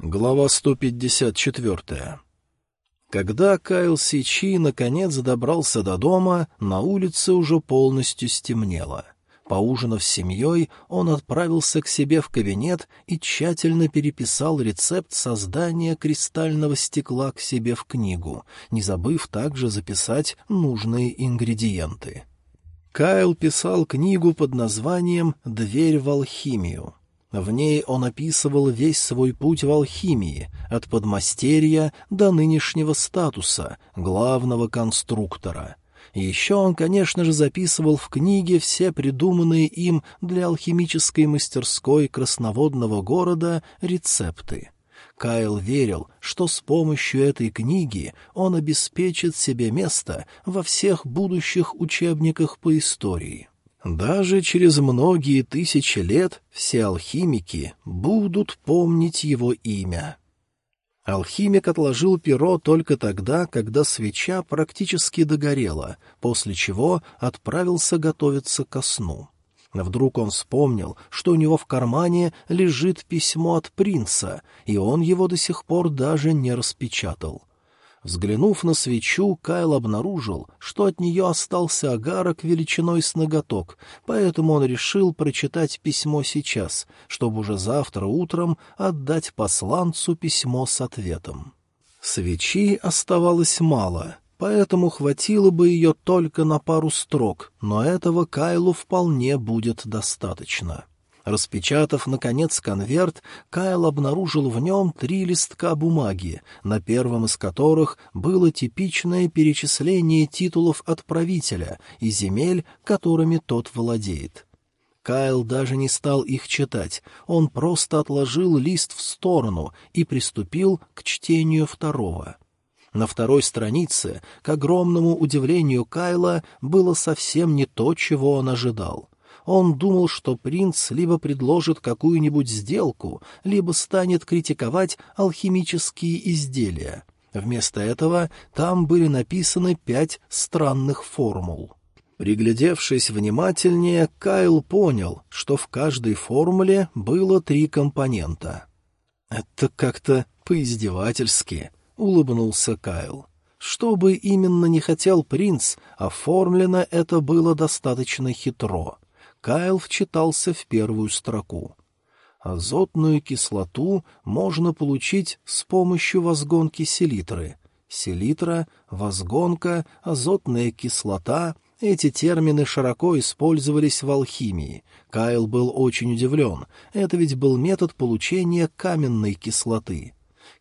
Глава 154. Когда Кайл Сичи наконец добрался до дома, на улице уже полностью стемнело. Поужинав с семьей, он отправился к себе в кабинет и тщательно переписал рецепт создания кристального стекла к себе в книгу, не забыв также записать нужные ингредиенты. Кайл писал книгу под названием «Дверь в алхимию». В ней он описывал весь свой путь в алхимии, от подмастерья до нынешнего статуса, главного конструктора. Еще он, конечно же, записывал в книге все придуманные им для алхимической мастерской красноводного города рецепты. Кайл верил, что с помощью этой книги он обеспечит себе место во всех будущих учебниках по истории. Даже через многие тысячи лет все алхимики будут помнить его имя. Алхимик отложил перо только тогда, когда свеча практически догорела, после чего отправился готовиться ко сну. Вдруг он вспомнил, что у него в кармане лежит письмо от принца, и он его до сих пор даже не распечатал. Взглянув на свечу, Кайл обнаружил, что от нее остался агарок величиной с ноготок, поэтому он решил прочитать письмо сейчас, чтобы уже завтра утром отдать посланцу письмо с ответом. Свечи оставалось мало, поэтому хватило бы ее только на пару строк, но этого Кайлу вполне будет достаточно. Распечатав, наконец, конверт, Кайл обнаружил в нем три листка бумаги, на первом из которых было типичное перечисление титулов отправителя и земель, которыми тот владеет. Кайл даже не стал их читать, он просто отложил лист в сторону и приступил к чтению второго. На второй странице, к огромному удивлению Кайла, было совсем не то, чего он ожидал. Он думал, что принц либо предложит какую-нибудь сделку, либо станет критиковать алхимические изделия. Вместо этого там были написаны пять странных формул. Приглядевшись внимательнее, Кайл понял, что в каждой формуле было три компонента. «Это как-то поиздевательски», — улыбнулся Кайл. Что бы именно не хотел принц, оформлено это было достаточно хитро. Кайл вчитался в первую строку. Азотную кислоту можно получить с помощью возгонки селитры. Селитра, возгонка, азотная кислота — эти термины широко использовались в алхимии. Кайл был очень удивлен. Это ведь был метод получения каменной кислоты.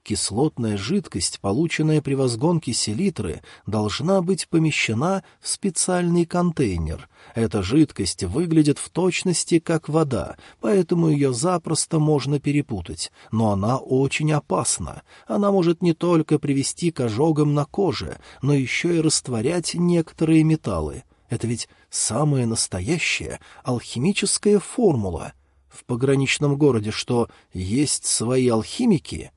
Кислотная жидкость, полученная при возгонке селитры, должна быть помещена в специальный контейнер. Эта жидкость выглядит в точности как вода, поэтому ее запросто можно перепутать, но она очень опасна. Она может не только привести к ожогам на коже, но еще и растворять некоторые металлы. Это ведь самая настоящая алхимическая формула. В пограничном городе что, есть свои алхимики?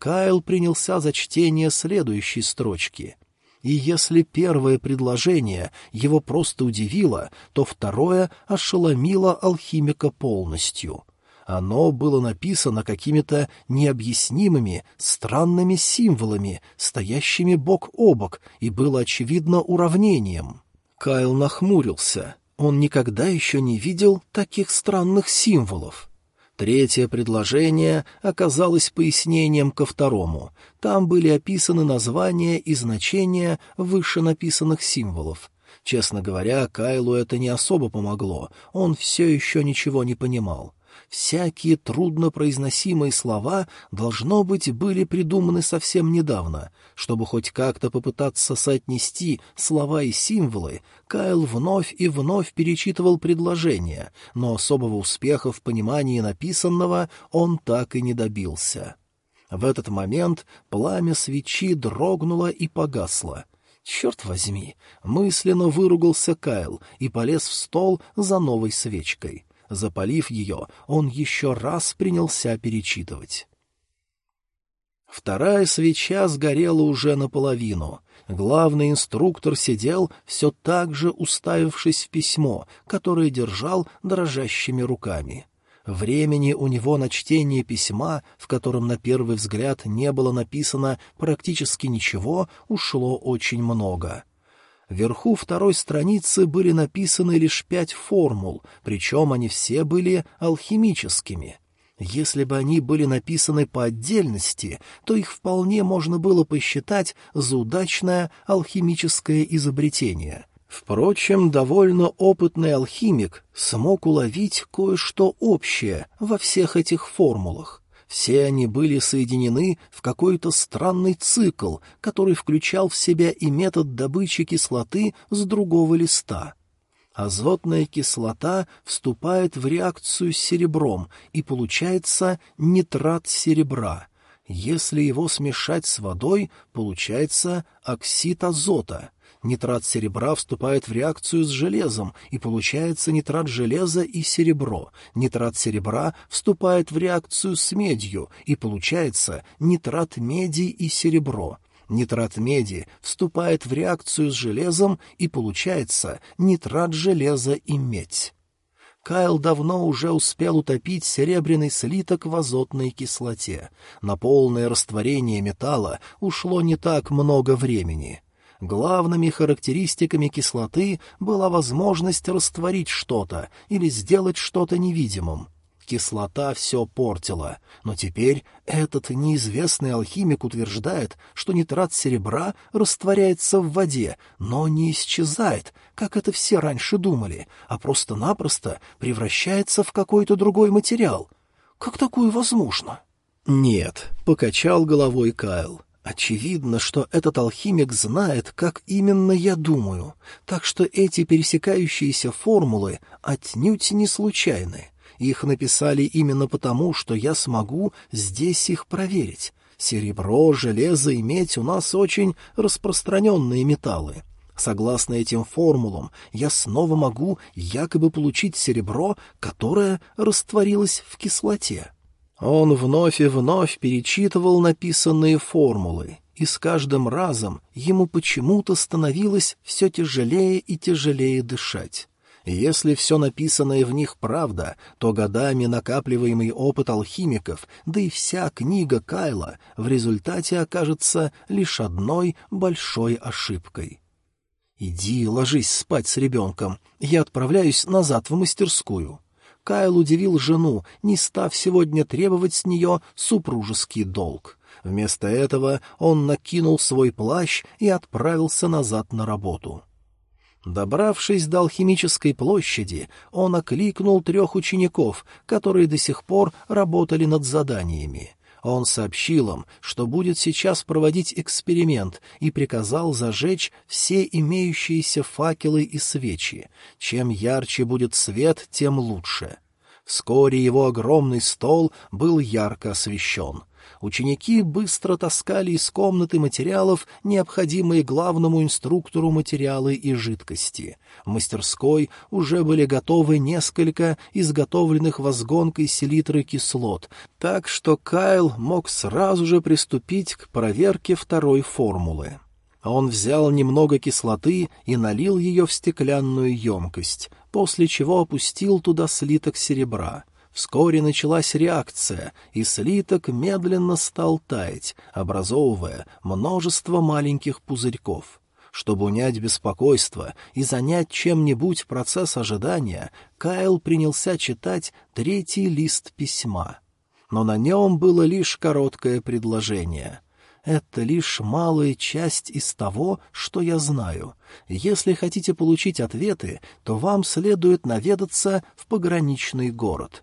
Кайл принялся за чтение следующей строчки. И если первое предложение его просто удивило, то второе ошеломило алхимика полностью. Оно было написано какими-то необъяснимыми, странными символами, стоящими бок о бок, и было, очевидно, уравнением. Кайл нахмурился. Он никогда еще не видел таких странных символов. Третье предложение оказалось пояснением ко второму. Там были описаны названия и значения вышенаписанных символов. Честно говоря, Кайлу это не особо помогло, он все еще ничего не понимал. Всякие труднопроизносимые слова, должно быть, были придуманы совсем недавно. Чтобы хоть как-то попытаться соотнести слова и символы, Кайл вновь и вновь перечитывал предложения, но особого успеха в понимании написанного он так и не добился. В этот момент пламя свечи дрогнуло и погасло. «Черт возьми!» — мысленно выругался Кайл и полез в стол за новой свечкой. Запалив ее, он еще раз принялся перечитывать. Вторая свеча сгорела уже наполовину. Главный инструктор сидел, все так же уставившись в письмо, которое держал дрожащими руками. Времени у него на чтение письма, в котором на первый взгляд не было написано практически ничего, ушло очень много. Вверху второй страницы были написаны лишь пять формул, причем они все были алхимическими. Если бы они были написаны по отдельности, то их вполне можно было посчитать за удачное алхимическое изобретение. Впрочем, довольно опытный алхимик смог уловить кое-что общее во всех этих формулах. Все они были соединены в какой-то странный цикл, который включал в себя и метод добычи кислоты с другого листа. Азотная кислота вступает в реакцию с серебром, и получается нитрат серебра. Если его смешать с водой, получается оксид азота — Нитрат серебра вступает в реакцию с железом, и получается нитрат железа и серебро. Нитрат серебра вступает в реакцию с медью, и получается нитрат меди и серебро. Нитрат меди вступает в реакцию с железом, и получается нитрат железа и медь. Кайл давно уже успел утопить серебряный слиток в азотной кислоте. На полное растворение металла ушло не так много времени. Главными характеристиками кислоты была возможность растворить что-то или сделать что-то невидимым. Кислота все портила, но теперь этот неизвестный алхимик утверждает, что нитрат серебра растворяется в воде, но не исчезает, как это все раньше думали, а просто-напросто превращается в какой-то другой материал. Как такое возможно? «Нет», — покачал головой Кайл. Очевидно, что этот алхимик знает, как именно я думаю, так что эти пересекающиеся формулы отнюдь не случайны. Их написали именно потому, что я смогу здесь их проверить. Серебро, железо и медь у нас очень распространенные металлы. Согласно этим формулам, я снова могу якобы получить серебро, которое растворилось в кислоте. Он вновь и вновь перечитывал написанные формулы, и с каждым разом ему почему-то становилось все тяжелее и тяжелее дышать. Если все написанное в них правда, то годами накапливаемый опыт алхимиков, да и вся книга Кайла в результате окажется лишь одной большой ошибкой. «Иди, ложись спать с ребенком, я отправляюсь назад в мастерскую». Кайл удивил жену, не став сегодня требовать с нее супружеский долг. Вместо этого он накинул свой плащ и отправился назад на работу. Добравшись до алхимической площади, он окликнул трех учеников, которые до сих пор работали над заданиями. Он сообщил им, что будет сейчас проводить эксперимент, и приказал зажечь все имеющиеся факелы и свечи. Чем ярче будет свет, тем лучше. Вскоре его огромный стол был ярко освещен. Ученики быстро таскали из комнаты материалов, необходимые главному инструктору материалы и жидкости. В мастерской уже были готовы несколько изготовленных возгонкой селитры кислот, так что Кайл мог сразу же приступить к проверке второй формулы. Он взял немного кислоты и налил ее в стеклянную емкость, после чего опустил туда слиток серебра. Вскоре началась реакция, и слиток медленно стал таять, образовывая множество маленьких пузырьков. Чтобы унять беспокойство и занять чем-нибудь процесс ожидания, Кайл принялся читать третий лист письма. Но на нем было лишь короткое предложение. «Это лишь малая часть из того, что я знаю. Если хотите получить ответы, то вам следует наведаться в пограничный город».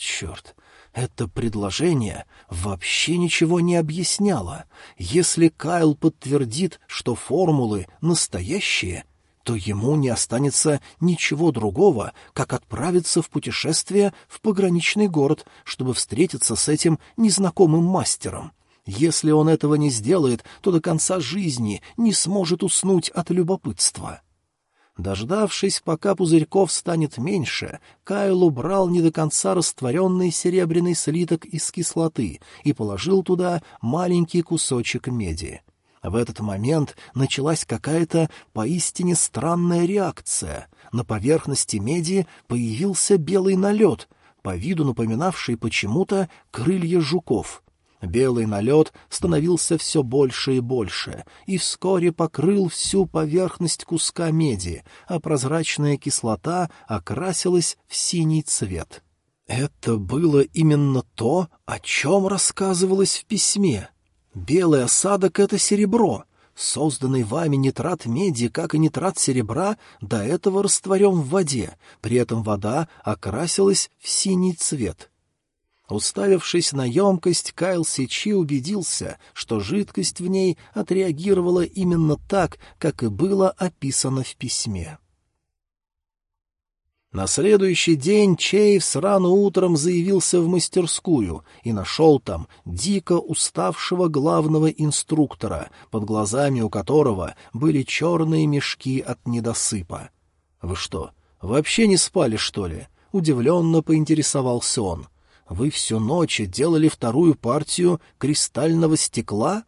Черт, это предложение вообще ничего не объясняло. Если Кайл подтвердит, что формулы настоящие, то ему не останется ничего другого, как отправиться в путешествие в пограничный город, чтобы встретиться с этим незнакомым мастером. Если он этого не сделает, то до конца жизни не сможет уснуть от любопытства. Дождавшись, пока пузырьков станет меньше, Кайл убрал не до конца растворенный серебряный слиток из кислоты и положил туда маленький кусочек меди. В этот момент началась какая-то поистине странная реакция. На поверхности меди появился белый налет. по виду напоминавший почему-то крылья жуков. Белый налет становился все больше и больше, и вскоре покрыл всю поверхность куска меди, а прозрачная кислота окрасилась в синий цвет. Это было именно то, о чем рассказывалось в письме. Белый осадок — это серебро. Созданный вами нитрат меди, как и нитрат серебра, до этого растворен в воде, при этом вода окрасилась в синий цвет. Уставившись на емкость, Кайл Сичи убедился, что жидкость в ней отреагировала именно так, как и было описано в письме. На следующий день Чейвс рано утром заявился в мастерскую и нашел там дико уставшего главного инструктора, под глазами у которого были черные мешки от недосыпа. — Вы что, вообще не спали, что ли? — удивленно поинтересовался он. — вы всю ночь делали вторую партию кристального стекла?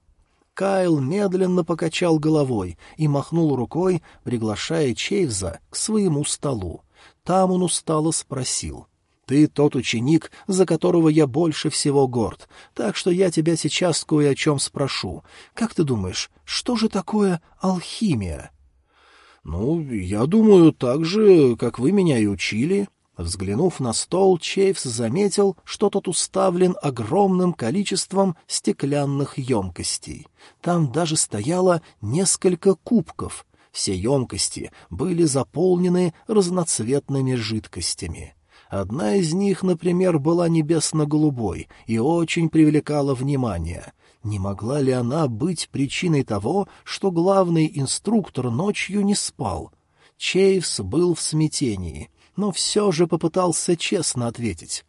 Кайл медленно покачал головой и махнул рукой, приглашая Чейвза к своему столу. Там он устало спросил. «Ты тот ученик, за которого я больше всего горд, так что я тебя сейчас кое о чем спрошу. Как ты думаешь, что же такое алхимия?» «Ну, я думаю, так же, как вы меня и учили», Взглянув на стол, Чейвс заметил, что тот уставлен огромным количеством стеклянных емкостей. Там даже стояло несколько кубков. Все емкости были заполнены разноцветными жидкостями. Одна из них, например, была небесно-голубой и очень привлекала внимание. Не могла ли она быть причиной того, что главный инструктор ночью не спал? Чейвс был в смятении — но все же попытался честно ответить.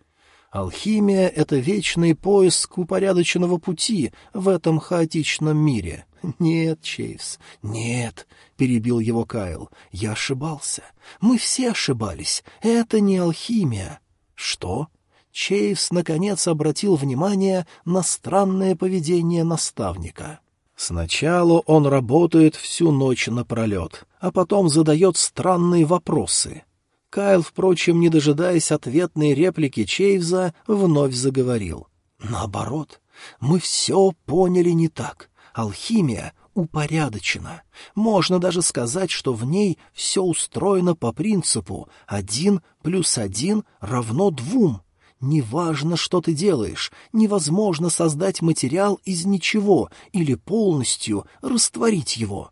Алхимия — это вечный поиск упорядоченного пути в этом хаотичном мире. «Нет, Чейвс, нет», — перебил его Кайл, — «я ошибался. Мы все ошибались. Это не алхимия». «Что?» Чейвс, наконец, обратил внимание на странное поведение наставника. Сначала он работает всю ночь напролет, а потом задает странные вопросы. Кайл, впрочем, не дожидаясь ответной реплики Чейвза, вновь заговорил. «Наоборот, мы все поняли не так. Алхимия упорядочена. Можно даже сказать, что в ней все устроено по принципу «один плюс один равно двум». Неважно, что ты делаешь, невозможно создать материал из ничего или полностью растворить его.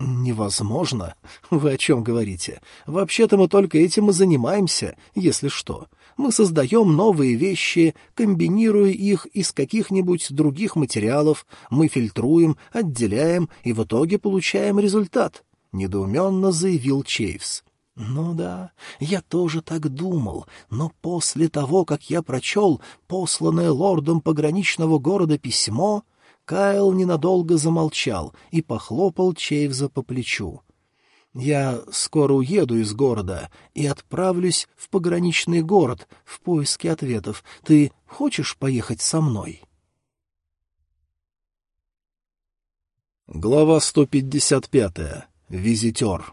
«Невозможно? Вы о чем говорите? Вообще-то мы только этим и занимаемся, если что. Мы создаем новые вещи, комбинируя их из каких-нибудь других материалов, мы фильтруем, отделяем и в итоге получаем результат», — недоуменно заявил Чейвс. «Ну да, я тоже так думал, но после того, как я прочел посланное лордом пограничного города письмо...» Кайл ненадолго замолчал и похлопал Чейвза по плечу. «Я скоро уеду из города и отправлюсь в пограничный город в поиске ответов. Ты хочешь поехать со мной?» Глава 155. Визитер.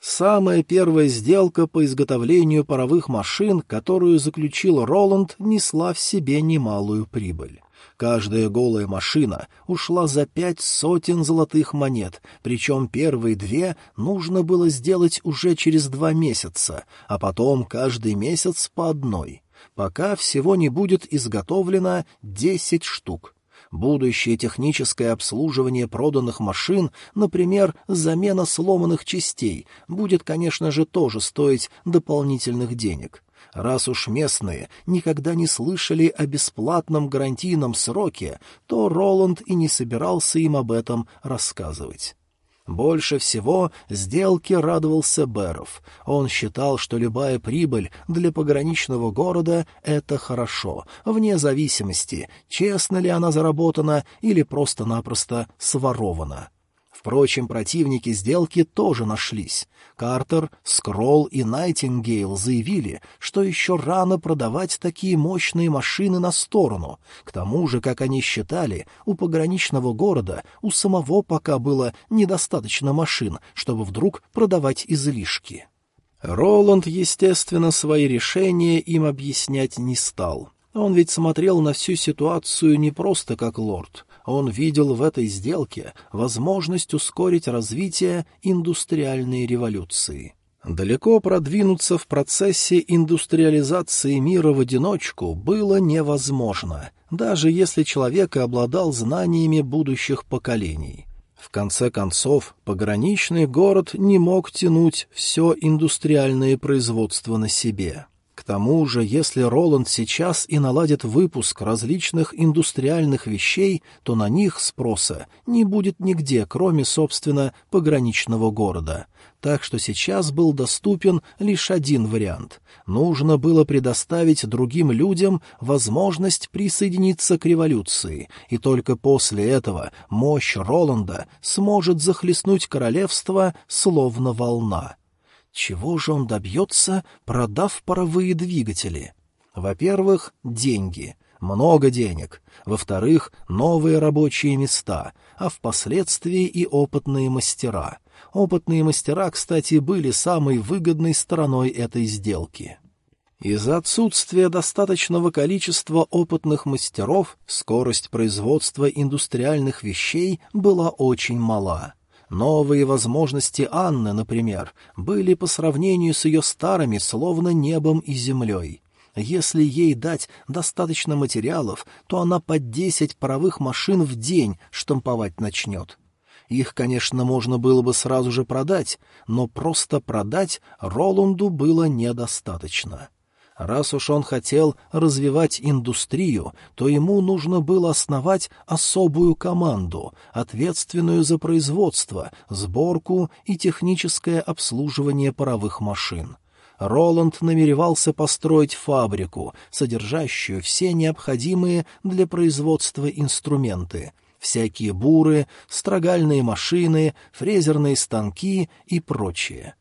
Самая первая сделка по изготовлению паровых машин, которую заключил Роланд, несла в себе немалую прибыль. Каждая голая машина ушла за пять сотен золотых монет, причем первые две нужно было сделать уже через два месяца, а потом каждый месяц по одной, пока всего не будет изготовлено десять штук. Будущее техническое обслуживание проданных машин, например, замена сломанных частей, будет, конечно же, тоже стоить дополнительных денег. Раз уж местные никогда не слышали о бесплатном гарантийном сроке, то Роланд и не собирался им об этом рассказывать. Больше всего сделке радовался Беров. Он считал, что любая прибыль для пограничного города — это хорошо, вне зависимости, честно ли она заработана или просто-напросто сворована. Впрочем, противники сделки тоже нашлись. Картер, Скролл и Найтингейл заявили, что еще рано продавать такие мощные машины на сторону. К тому же, как они считали, у пограничного города у самого пока было недостаточно машин, чтобы вдруг продавать излишки. Роланд, естественно, свои решения им объяснять не стал. Он ведь смотрел на всю ситуацию не просто как лорд. Он видел в этой сделке возможность ускорить развитие индустриальной революции. Далеко продвинуться в процессе индустриализации мира в одиночку было невозможно, даже если человек и обладал знаниями будущих поколений. В конце концов, пограничный город не мог тянуть все индустриальное производство на себе. К тому же, если Роланд сейчас и наладит выпуск различных индустриальных вещей, то на них спроса не будет нигде, кроме, собственно, пограничного города. Так что сейчас был доступен лишь один вариант. Нужно было предоставить другим людям возможность присоединиться к революции, и только после этого мощь Роланда сможет захлестнуть королевство словно волна. Чего же он добьется, продав паровые двигатели? Во-первых, деньги. Много денег. Во-вторых, новые рабочие места, а впоследствии и опытные мастера. Опытные мастера, кстати, были самой выгодной стороной этой сделки. Из-за отсутствия достаточного количества опытных мастеров скорость производства индустриальных вещей была очень мала. Новые возможности Анны, например, были по сравнению с ее старыми словно небом и землей. Если ей дать достаточно материалов, то она по десять паровых машин в день штамповать начнет. Их, конечно, можно было бы сразу же продать, но просто продать Роланду было недостаточно. Раз уж он хотел развивать индустрию, то ему нужно было основать особую команду, ответственную за производство, сборку и техническое обслуживание паровых машин. Роланд намеревался построить фабрику, содержащую все необходимые для производства инструменты, всякие буры, строгальные машины, фрезерные станки и прочее.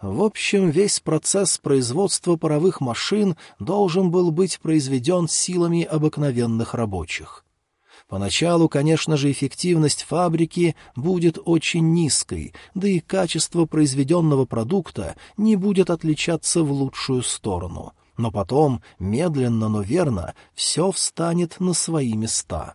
В общем, весь процесс производства паровых машин должен был быть произведен силами обыкновенных рабочих. Поначалу, конечно же, эффективность фабрики будет очень низкой, да и качество произведенного продукта не будет отличаться в лучшую сторону. Но потом, медленно, но верно, все встанет на свои места.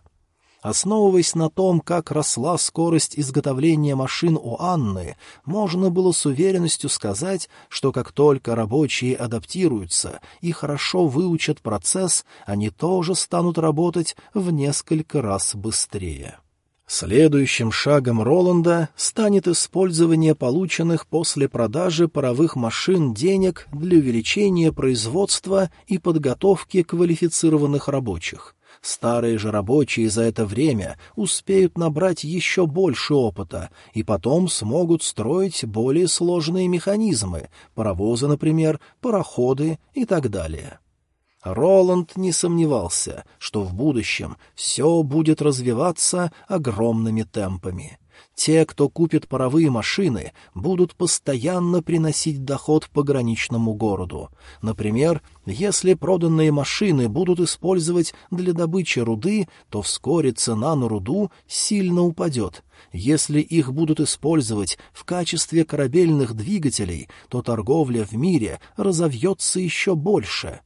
Основываясь на том, как росла скорость изготовления машин у Анны, можно было с уверенностью сказать, что как только рабочие адаптируются и хорошо выучат процесс, они тоже станут работать в несколько раз быстрее. Следующим шагом Роланда станет использование полученных после продажи паровых машин денег для увеличения производства и подготовки квалифицированных рабочих. Старые же рабочие за это время успеют набрать еще больше опыта и потом смогут строить более сложные механизмы, паровозы, например, пароходы и так далее. Роланд не сомневался, что в будущем все будет развиваться огромными темпами. Те, кто купит паровые машины, будут постоянно приносить доход пограничному городу. Например, если проданные машины будут использовать для добычи руды, то вскоре цена на руду сильно упадет. Если их будут использовать в качестве корабельных двигателей, то торговля в мире разовьется еще больше.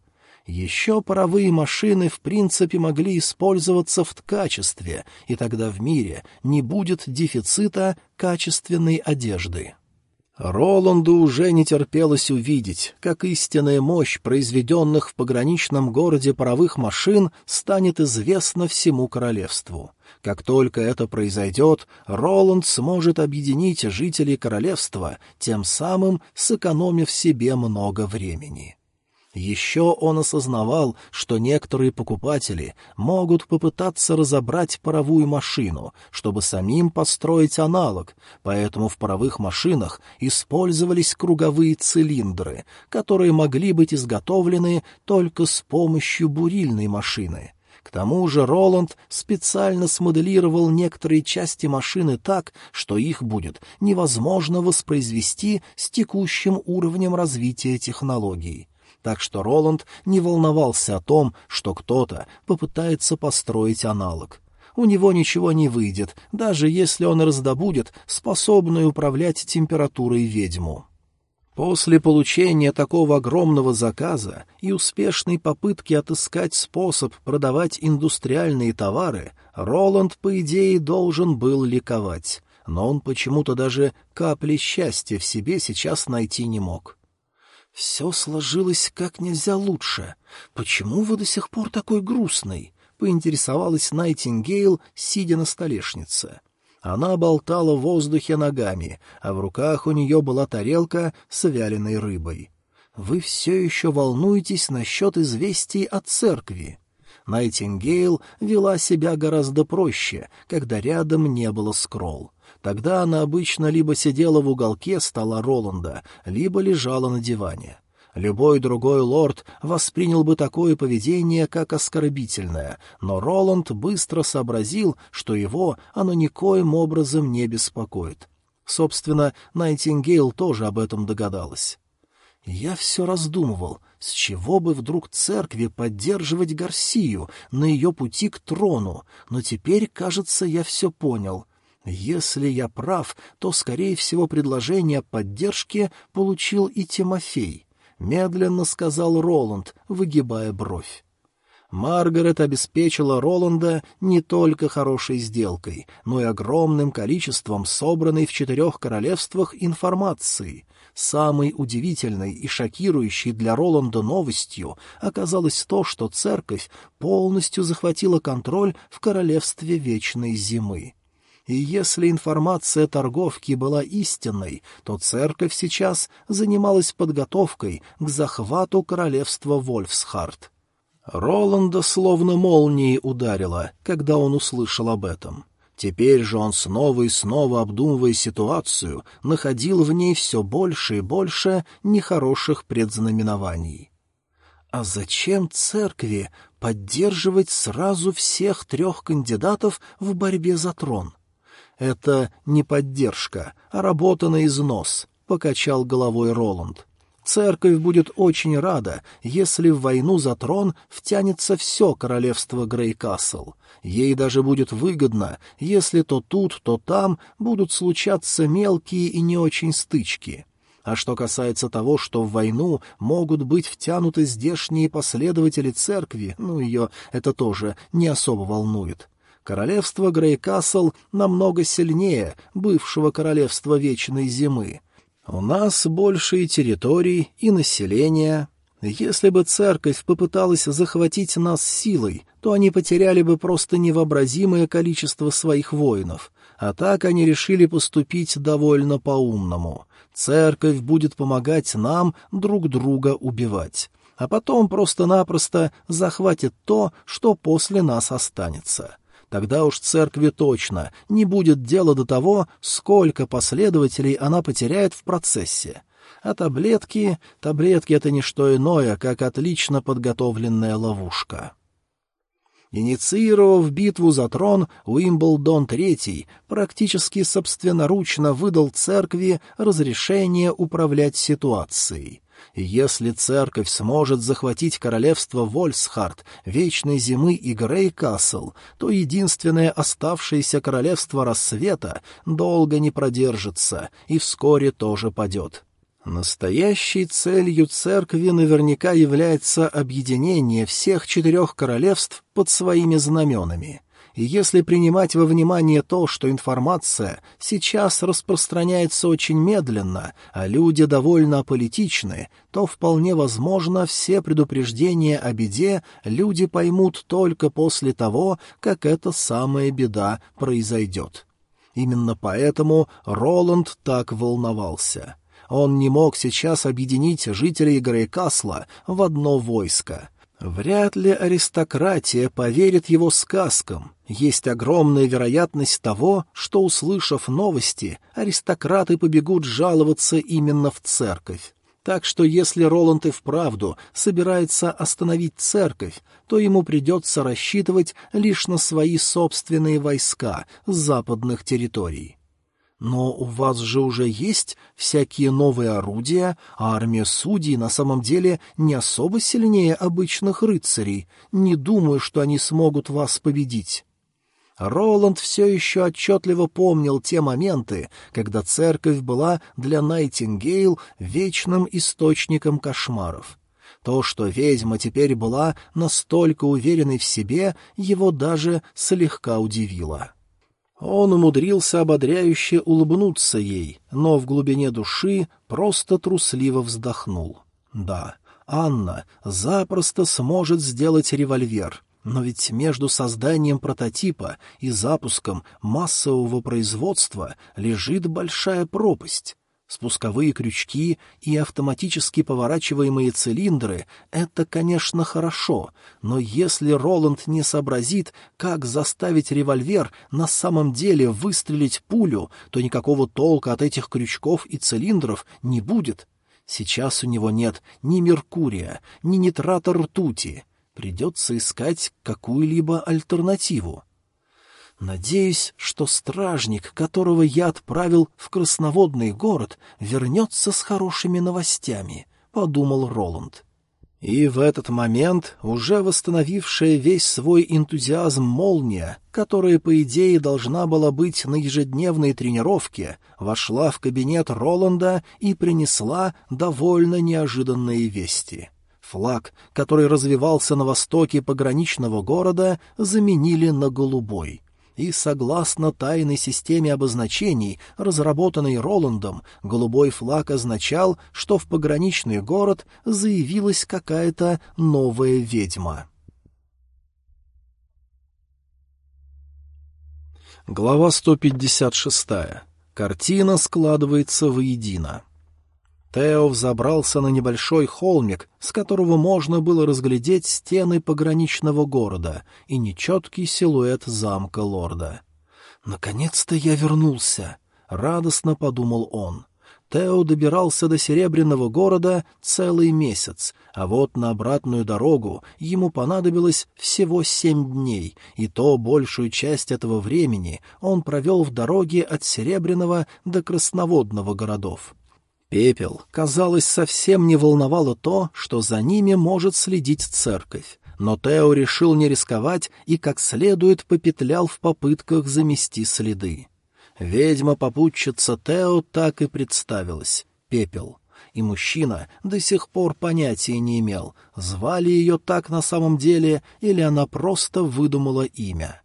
Еще паровые машины в принципе могли использоваться в ткачестве, и тогда в мире не будет дефицита качественной одежды. Роланду уже не терпелось увидеть, как истинная мощь произведенных в пограничном городе паровых машин станет известна всему королевству. Как только это произойдет, Роланд сможет объединить жителей королевства, тем самым сэкономив себе много времени. Еще он осознавал, что некоторые покупатели могут попытаться разобрать паровую машину, чтобы самим построить аналог, поэтому в паровых машинах использовались круговые цилиндры, которые могли быть изготовлены только с помощью бурильной машины. К тому же Роланд специально смоделировал некоторые части машины так, что их будет невозможно воспроизвести с текущим уровнем развития технологий так что Роланд не волновался о том, что кто-то попытается построить аналог. У него ничего не выйдет, даже если он раздобудет способную управлять температурой ведьму. После получения такого огромного заказа и успешной попытки отыскать способ продавать индустриальные товары, Роланд, по идее, должен был ликовать, но он почему-то даже капли счастья в себе сейчас найти не мог. «Все сложилось как нельзя лучше. Почему вы до сих пор такой грустный?» — поинтересовалась Найтингейл, сидя на столешнице. Она болтала в воздухе ногами, а в руках у нее была тарелка с вяленой рыбой. «Вы все еще волнуетесь насчет известий о церкви?» Найтингейл вела себя гораздо проще, когда рядом не было скролл. Тогда она обычно либо сидела в уголке стола Роланда, либо лежала на диване. Любой другой лорд воспринял бы такое поведение как оскорбительное, но Роланд быстро сообразил, что его оно никоим образом не беспокоит. Собственно, Найтингейл тоже об этом догадалась. Я все раздумывал, с чего бы вдруг церкви поддерживать Гарсию на ее пути к трону, но теперь, кажется, я все понял. Если я прав, то, скорее всего, предложение поддержки получил и Тимофей медленно сказал Роланд, выгибая бровь. Маргарет обеспечила Роланда не только хорошей сделкой, но и огромным количеством собранной в четырех королевствах информации. Самой удивительной и шокирующей для Роланда новостью оказалось то, что церковь полностью захватила контроль в королевстве Вечной Зимы. И если информация торговки была истинной, то церковь сейчас занималась подготовкой к захвату королевства Вольфсхарт. Роланда словно молнией ударила, когда он услышал об этом. Теперь же он снова и снова, обдумывая ситуацию, находил в ней все больше и больше нехороших предзнаменований. А зачем церкви поддерживать сразу всех трех кандидатов в борьбе за трон? «Это не поддержка, а работа на износ», — покачал головой Роланд. «Церковь будет очень рада, если в войну за трон втянется все королевство Грейкасл. Ей даже будет выгодно, если то тут, то там будут случаться мелкие и не очень стычки». А что касается того, что в войну могут быть втянуты здешние последователи церкви, ну, ее это тоже не особо волнует. Королевство Грейкасл намного сильнее бывшего королевства Вечной Зимы. У нас больше и территорий, и населения. Если бы церковь попыталась захватить нас силой, то они потеряли бы просто невообразимое количество своих воинов, а так они решили поступить довольно по-умному. Церковь будет помогать нам друг друга убивать, а потом просто-напросто захватит то, что после нас останется. Тогда уж церкви точно не будет дела до того, сколько последователей она потеряет в процессе. А таблетки... Таблетки — это не что иное, как отлично подготовленная ловушка. Инициировав битву за трон, Уимблдон III практически собственноручно выдал церкви разрешение управлять ситуацией. Если церковь сможет захватить королевство Вольсхард, Вечной Зимы и Грейкасл, то единственное оставшееся королевство Рассвета долго не продержится и вскоре тоже падет. Настоящей целью церкви наверняка является объединение всех четырех королевств под своими знаменами — если принимать во внимание то, что информация сейчас распространяется очень медленно, а люди довольно аполитичны, то вполне возможно все предупреждения о беде люди поймут только после того, как эта самая беда произойдет. Именно поэтому Роланд так волновался. Он не мог сейчас объединить жителей Грейкасла в одно войско — Вряд ли аристократия поверит его сказкам. Есть огромная вероятность того, что, услышав новости, аристократы побегут жаловаться именно в церковь. Так что если Роланд и вправду собирается остановить церковь, то ему придется рассчитывать лишь на свои собственные войска с западных территорий. Но у вас же уже есть всякие новые орудия, а армия судей на самом деле не особо сильнее обычных рыцарей. Не думаю, что они смогут вас победить. Роланд все еще отчетливо помнил те моменты, когда церковь была для Найтингейл вечным источником кошмаров. То, что ведьма теперь была настолько уверенной в себе, его даже слегка удивило. Он умудрился ободряюще улыбнуться ей, но в глубине души просто трусливо вздохнул. Да, Анна запросто сможет сделать револьвер, но ведь между созданием прототипа и запуском массового производства лежит большая пропасть. Спусковые крючки и автоматически поворачиваемые цилиндры — это, конечно, хорошо, но если Роланд не сообразит, как заставить револьвер на самом деле выстрелить пулю, то никакого толка от этих крючков и цилиндров не будет. Сейчас у него нет ни Меркурия, ни нитрата ртути. Придется искать какую-либо альтернативу. Надеюсь, что стражник, которого я отправил в красноводный город, вернется с хорошими новостями, — подумал Роланд. И в этот момент уже восстановившая весь свой энтузиазм молния, которая, по идее, должна была быть на ежедневной тренировке, вошла в кабинет Роланда и принесла довольно неожиданные вести. Флаг, который развивался на востоке пограничного города, заменили на голубой — и, согласно тайной системе обозначений, разработанной Роландом, голубой флаг означал, что в пограничный город заявилась какая-то новая ведьма. Глава 156. Картина складывается воедино. Тео взобрался на небольшой холмик, с которого можно было разглядеть стены пограничного города и нечеткий силуэт замка лорда. «Наконец-то я вернулся!» — радостно подумал он. Тео добирался до Серебряного города целый месяц, а вот на обратную дорогу ему понадобилось всего семь дней, и то большую часть этого времени он провел в дороге от Серебряного до Красноводного городов. Пепел, казалось, совсем не волновало то, что за ними может следить церковь. Но Тео решил не рисковать и как следует попетлял в попытках замести следы. Ведьма-попутчица Тео так и представилась — Пепел. И мужчина до сих пор понятия не имел, звали ее так на самом деле или она просто выдумала имя.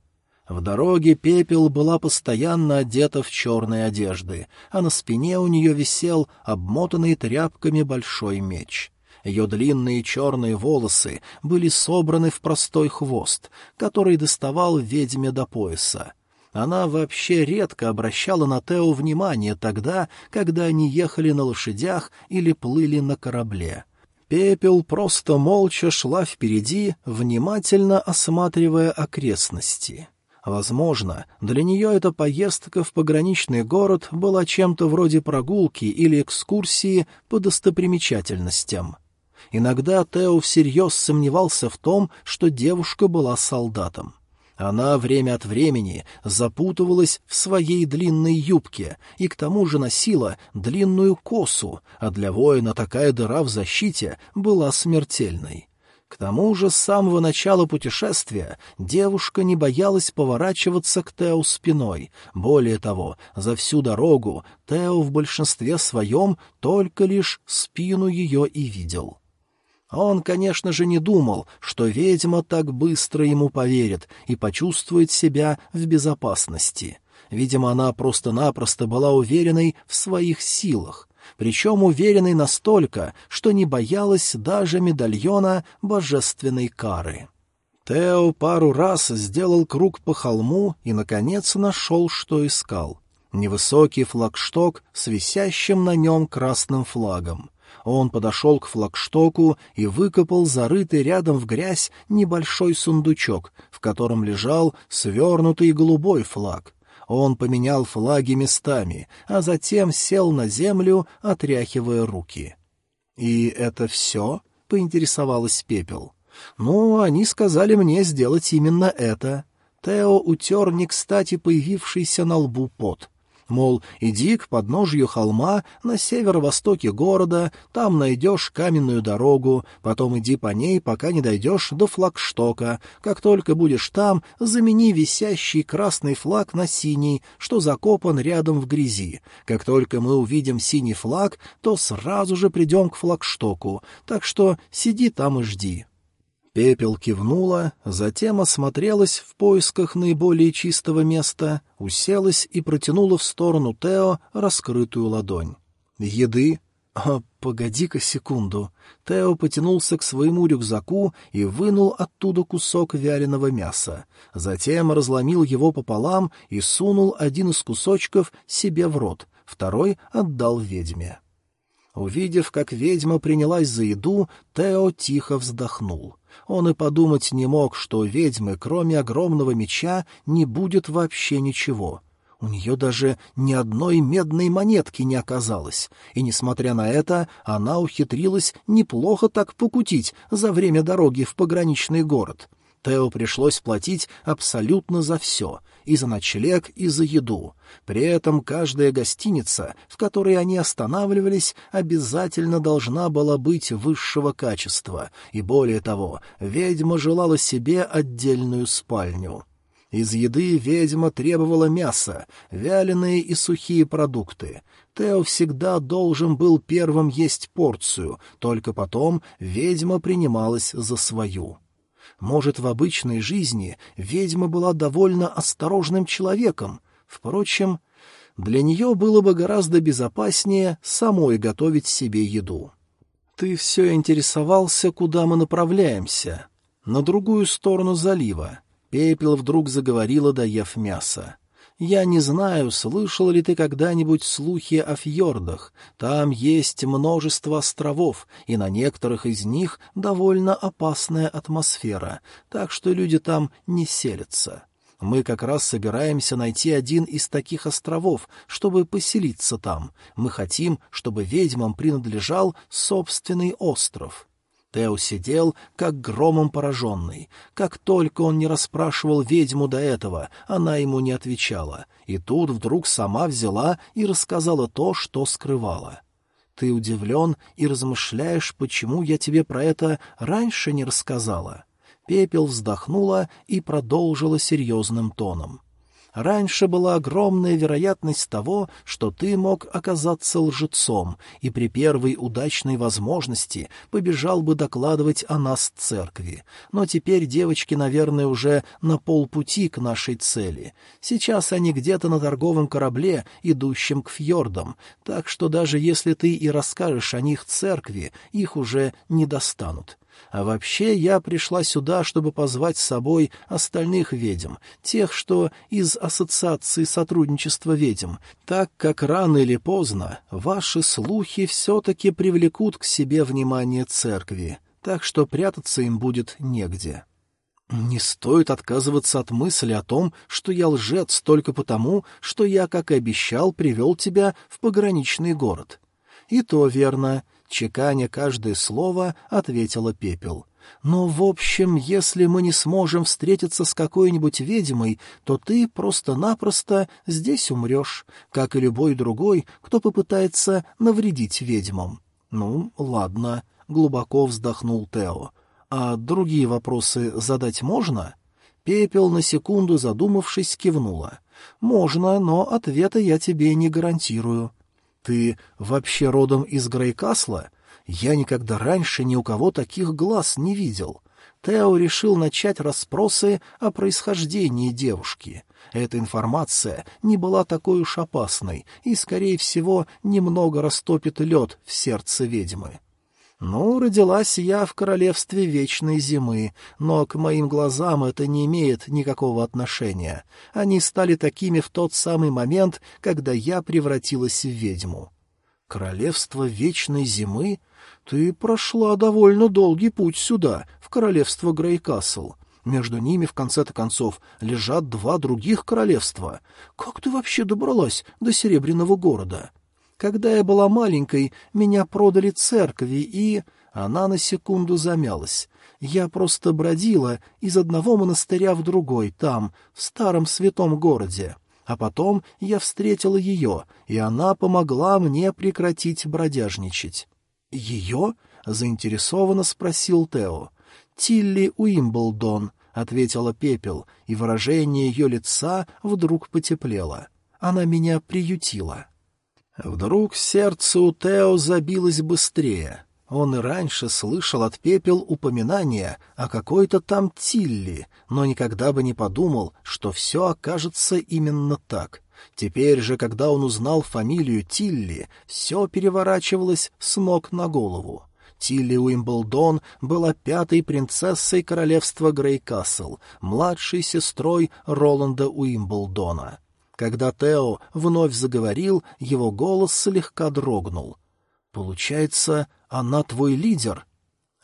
В дороге Пепел была постоянно одета в черные одежды, а на спине у нее висел обмотанный тряпками большой меч. Ее длинные черные волосы были собраны в простой хвост, который доставал ведьме до пояса. Она вообще редко обращала на Тео внимание тогда, когда они ехали на лошадях или плыли на корабле. Пепел просто молча шла впереди, внимательно осматривая окрестности. Возможно, для нее эта поездка в пограничный город была чем-то вроде прогулки или экскурсии по достопримечательностям. Иногда Тео всерьез сомневался в том, что девушка была солдатом. Она время от времени запутывалась в своей длинной юбке и к тому же носила длинную косу, а для воина такая дыра в защите была смертельной. К тому же с самого начала путешествия девушка не боялась поворачиваться к Тео спиной. Более того, за всю дорогу Тео в большинстве своем только лишь спину ее и видел. Он, конечно же, не думал, что ведьма так быстро ему поверит и почувствует себя в безопасности. Видимо, она просто-напросто была уверенной в своих силах — причем уверенной настолько, что не боялась даже медальона божественной кары. Тео пару раз сделал круг по холму и, наконец, нашел, что искал. Невысокий флагшток с висящим на нем красным флагом. Он подошел к флагштоку и выкопал зарытый рядом в грязь небольшой сундучок, в котором лежал свернутый голубой флаг. Он поменял флаги местами, а затем сел на землю, отряхивая руки. «И это все?» — поинтересовалась Пепел. «Ну, они сказали мне сделать именно это». Тео утер не кстати появившийся на лбу пот. Мол, иди к подножью холма на северо-востоке города, там найдешь каменную дорогу, потом иди по ней, пока не дойдешь до флагштока. Как только будешь там, замени висящий красный флаг на синий, что закопан рядом в грязи. Как только мы увидим синий флаг, то сразу же придем к флагштоку, так что сиди там и жди. Пепел кивнула, затем осмотрелась в поисках наиболее чистого места, уселась и протянула в сторону Тео раскрытую ладонь. «Еды?» «А, погоди-ка секунду». Тео потянулся к своему рюкзаку и вынул оттуда кусок вяленого мяса. Затем разломил его пополам и сунул один из кусочков себе в рот, второй отдал ведьме. Увидев, как ведьма принялась за еду, Тео тихо вздохнул. Он и подумать не мог, что у ведьмы, кроме огромного меча, не будет вообще ничего. У нее даже ни одной медной монетки не оказалось, и, несмотря на это, она ухитрилась неплохо так покутить за время дороги в пограничный город. Тео пришлось платить абсолютно за все — и за ночлег, и за еду. При этом каждая гостиница, в которой они останавливались, обязательно должна была быть высшего качества, и более того, ведьма желала себе отдельную спальню. Из еды ведьма требовала мяса, вяленые и сухие продукты. Тео всегда должен был первым есть порцию, только потом ведьма принималась за свою. Может, в обычной жизни ведьма была довольно осторожным человеком. Впрочем, для нее было бы гораздо безопаснее самой готовить себе еду. «Ты все интересовался, куда мы направляемся?» «На другую сторону залива». Пепел вдруг заговорила, доев мясо. Я не знаю, слышал ли ты когда-нибудь слухи о фьордах. Там есть множество островов, и на некоторых из них довольно опасная атмосфера, так что люди там не селятся. Мы как раз собираемся найти один из таких островов, чтобы поселиться там. Мы хотим, чтобы ведьмам принадлежал собственный остров. Тео сидел, как громом пораженный. Как только он не расспрашивал ведьму до этого, она ему не отвечала. И тут вдруг сама взяла и рассказала то, что скрывала. «Ты удивлен и размышляешь, почему я тебе про это раньше не рассказала?» Пепел вздохнула и продолжила серьезным тоном. Раньше была огромная вероятность того, что ты мог оказаться лжецом, и при первой удачной возможности побежал бы докладывать о нас церкви. Но теперь девочки, наверное, уже на полпути к нашей цели. Сейчас они где-то на торговом корабле, идущем к фьордам, так что даже если ты и расскажешь о них церкви, их уже не достанут. А вообще я пришла сюда, чтобы позвать с собой остальных ведьм, тех, что из Ассоциации сотрудничества ведьм, так как рано или поздно ваши слухи все-таки привлекут к себе внимание церкви, так что прятаться им будет негде. Не стоит отказываться от мысли о том, что я лжец только потому, что я, как и обещал, привел тебя в пограничный город. И то верно. Чеканя каждое слово, ответила Пепел. «Но, в общем, если мы не сможем встретиться с какой-нибудь ведьмой, то ты просто-напросто здесь умрешь, как и любой другой, кто попытается навредить ведьмам». «Ну, ладно», — глубоко вздохнул Тео. «А другие вопросы задать можно?» Пепел, на секунду задумавшись, кивнула. «Можно, но ответа я тебе не гарантирую». «Ты вообще родом из Грейкасла? Я никогда раньше ни у кого таких глаз не видел». Тео решил начать расспросы о происхождении девушки. Эта информация не была такой уж опасной и, скорее всего, немного растопит лед в сердце ведьмы. Ну, родилась я в королевстве вечной зимы, но к моим глазам это не имеет никакого отношения. Они стали такими в тот самый момент, когда я превратилась в ведьму. Королевство вечной зимы? Ты прошла довольно долгий путь сюда, в королевство Грейкасл. Между ними, в конце-то концов, лежат два других королевства. Как ты вообще добралась до Серебряного города?» Когда я была маленькой, меня продали церкви, и... Она на секунду замялась. Я просто бродила из одного монастыря в другой, там, в старом святом городе. а потом я встретила ее, и она помогла мне прекратить бродяжничать. «Ее?» — заинтересованно спросил Тео. «Тилли Уимблдон», — ответила Пепел, и выражение ее лица вдруг потеплело. Она меня приютила. Вдруг сердце у Тео забилось быстрее. Он и раньше слышал от Пепел упоминания о какой-то там Тилли, но никогда бы не подумал, что все окажется именно так. Теперь же, когда он узнал фамилию Тилли, все переворачивалось с ног на голову. Тилли Уимблдон была пятой принцессой королевства Грейкасл, младшей сестрой Роланда Уимблдона. Когда Тео вновь заговорил, его голос слегка дрогнул. «Получается, она твой лидер?»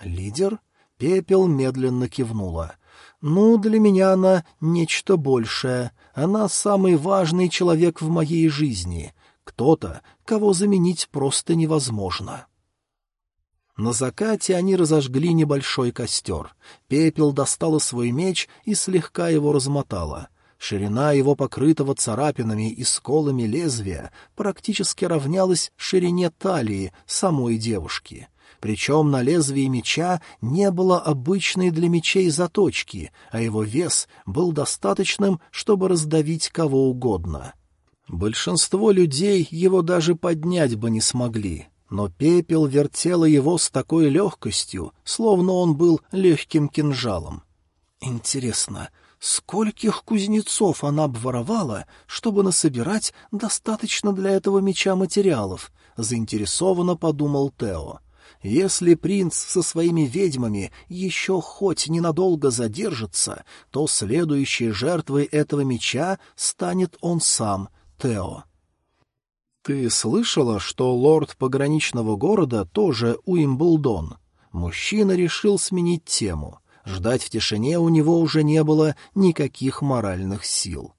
«Лидер?» Пепел медленно кивнула. «Ну, для меня она нечто большее. Она самый важный человек в моей жизни. Кто-то, кого заменить просто невозможно». На закате они разожгли небольшой костер. Пепел достала свой меч и слегка его размотала. Ширина его покрытого царапинами и сколами лезвия практически равнялась ширине талии самой девушки. Причем на лезвии меча не было обычной для мечей заточки, а его вес был достаточным, чтобы раздавить кого угодно. Большинство людей его даже поднять бы не смогли, но пепел вертела его с такой легкостью, словно он был легким кинжалом. Интересно, скольких кузнецов она обворовала, чтобы насобирать достаточно для этого меча материалов? Заинтересованно подумал Тео. Если принц со своими ведьмами еще хоть ненадолго задержится, то следующей жертвой этого меча станет он сам, Тео. «Ты слышала, что лорд пограничного города тоже Уимблдон?» Мужчина решил сменить тему. Ждать в тишине у него уже не было никаких моральных сил.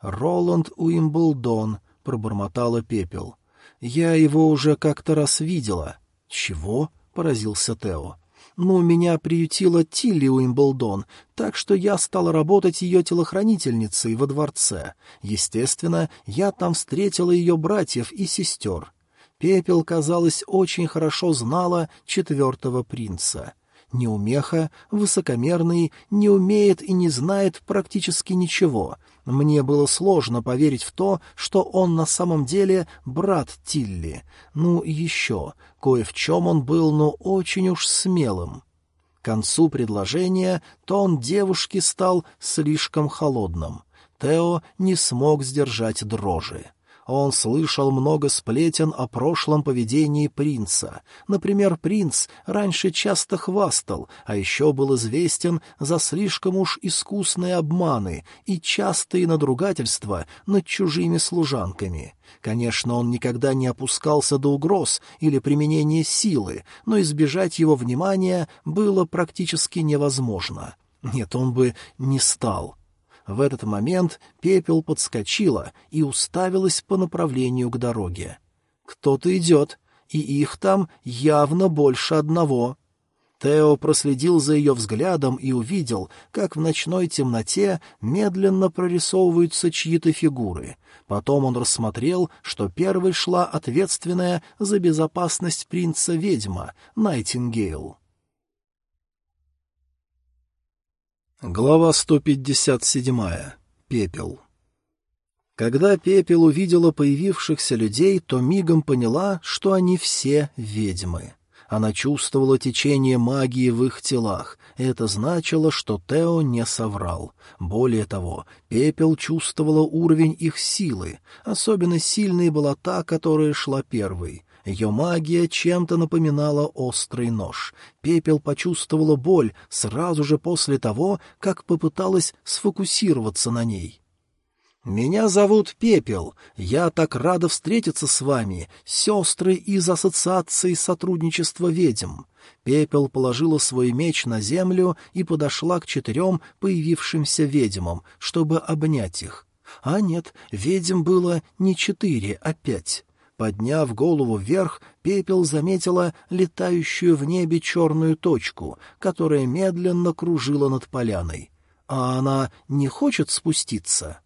«Роланд Уимблдон», — пробормотала пепел. «Я его уже как-то раз видела». «Чего?» — поразился Тео. «Ну, меня приютила Тилли Уимблдон, так что я стала работать ее телохранительницей во дворце. Естественно, я там встретила ее братьев и сестер». Пепел, казалось, очень хорошо знала четвертого принца. Неумеха, высокомерный, не умеет и не знает практически ничего. Мне было сложно поверить в то, что он на самом деле брат Тилли. Ну, еще, кое в чем он был, ну, очень уж смелым. К концу предложения тон девушки стал слишком холодным. Тео не смог сдержать дрожи. Он слышал много сплетен о прошлом поведении принца. Например, принц раньше часто хвастал, а еще был известен за слишком уж искусные обманы и частые надругательства над чужими служанками. Конечно, он никогда не опускался до угроз или применения силы, но избежать его внимания было практически невозможно. Нет, он бы не стал. В этот момент пепел подскочила и уставилась по направлению к дороге. «Кто-то идет, и их там явно больше одного». Тео проследил за ее взглядом и увидел, как в ночной темноте медленно прорисовываются чьи-то фигуры. Потом он рассмотрел, что первой шла ответственная за безопасность принца-ведьма, Найтингейл. Глава 157. Пепел. Когда Пепел увидела появившихся людей, то мигом поняла, что они все ведьмы. Она чувствовала течение магии в их телах, это значило, что Тео не соврал. Более того, Пепел чувствовала уровень их силы, особенно сильной была та, которая шла первой — ее магия чем-то напоминала острый нож. Пепел почувствовала боль сразу же после того, как попыталась сфокусироваться на ней. «Меня зовут Пепел. Я так рада встретиться с вами, сестры из Ассоциации сотрудничества ведьм». Пепел положила свой меч на землю и подошла к четырем появившимся ведьмам, чтобы обнять их. А нет, ведьм было не четыре, а пять. Подняв голову вверх, пепел заметила летающую в небе черную точку, которая медленно кружила над поляной. А она не хочет спуститься?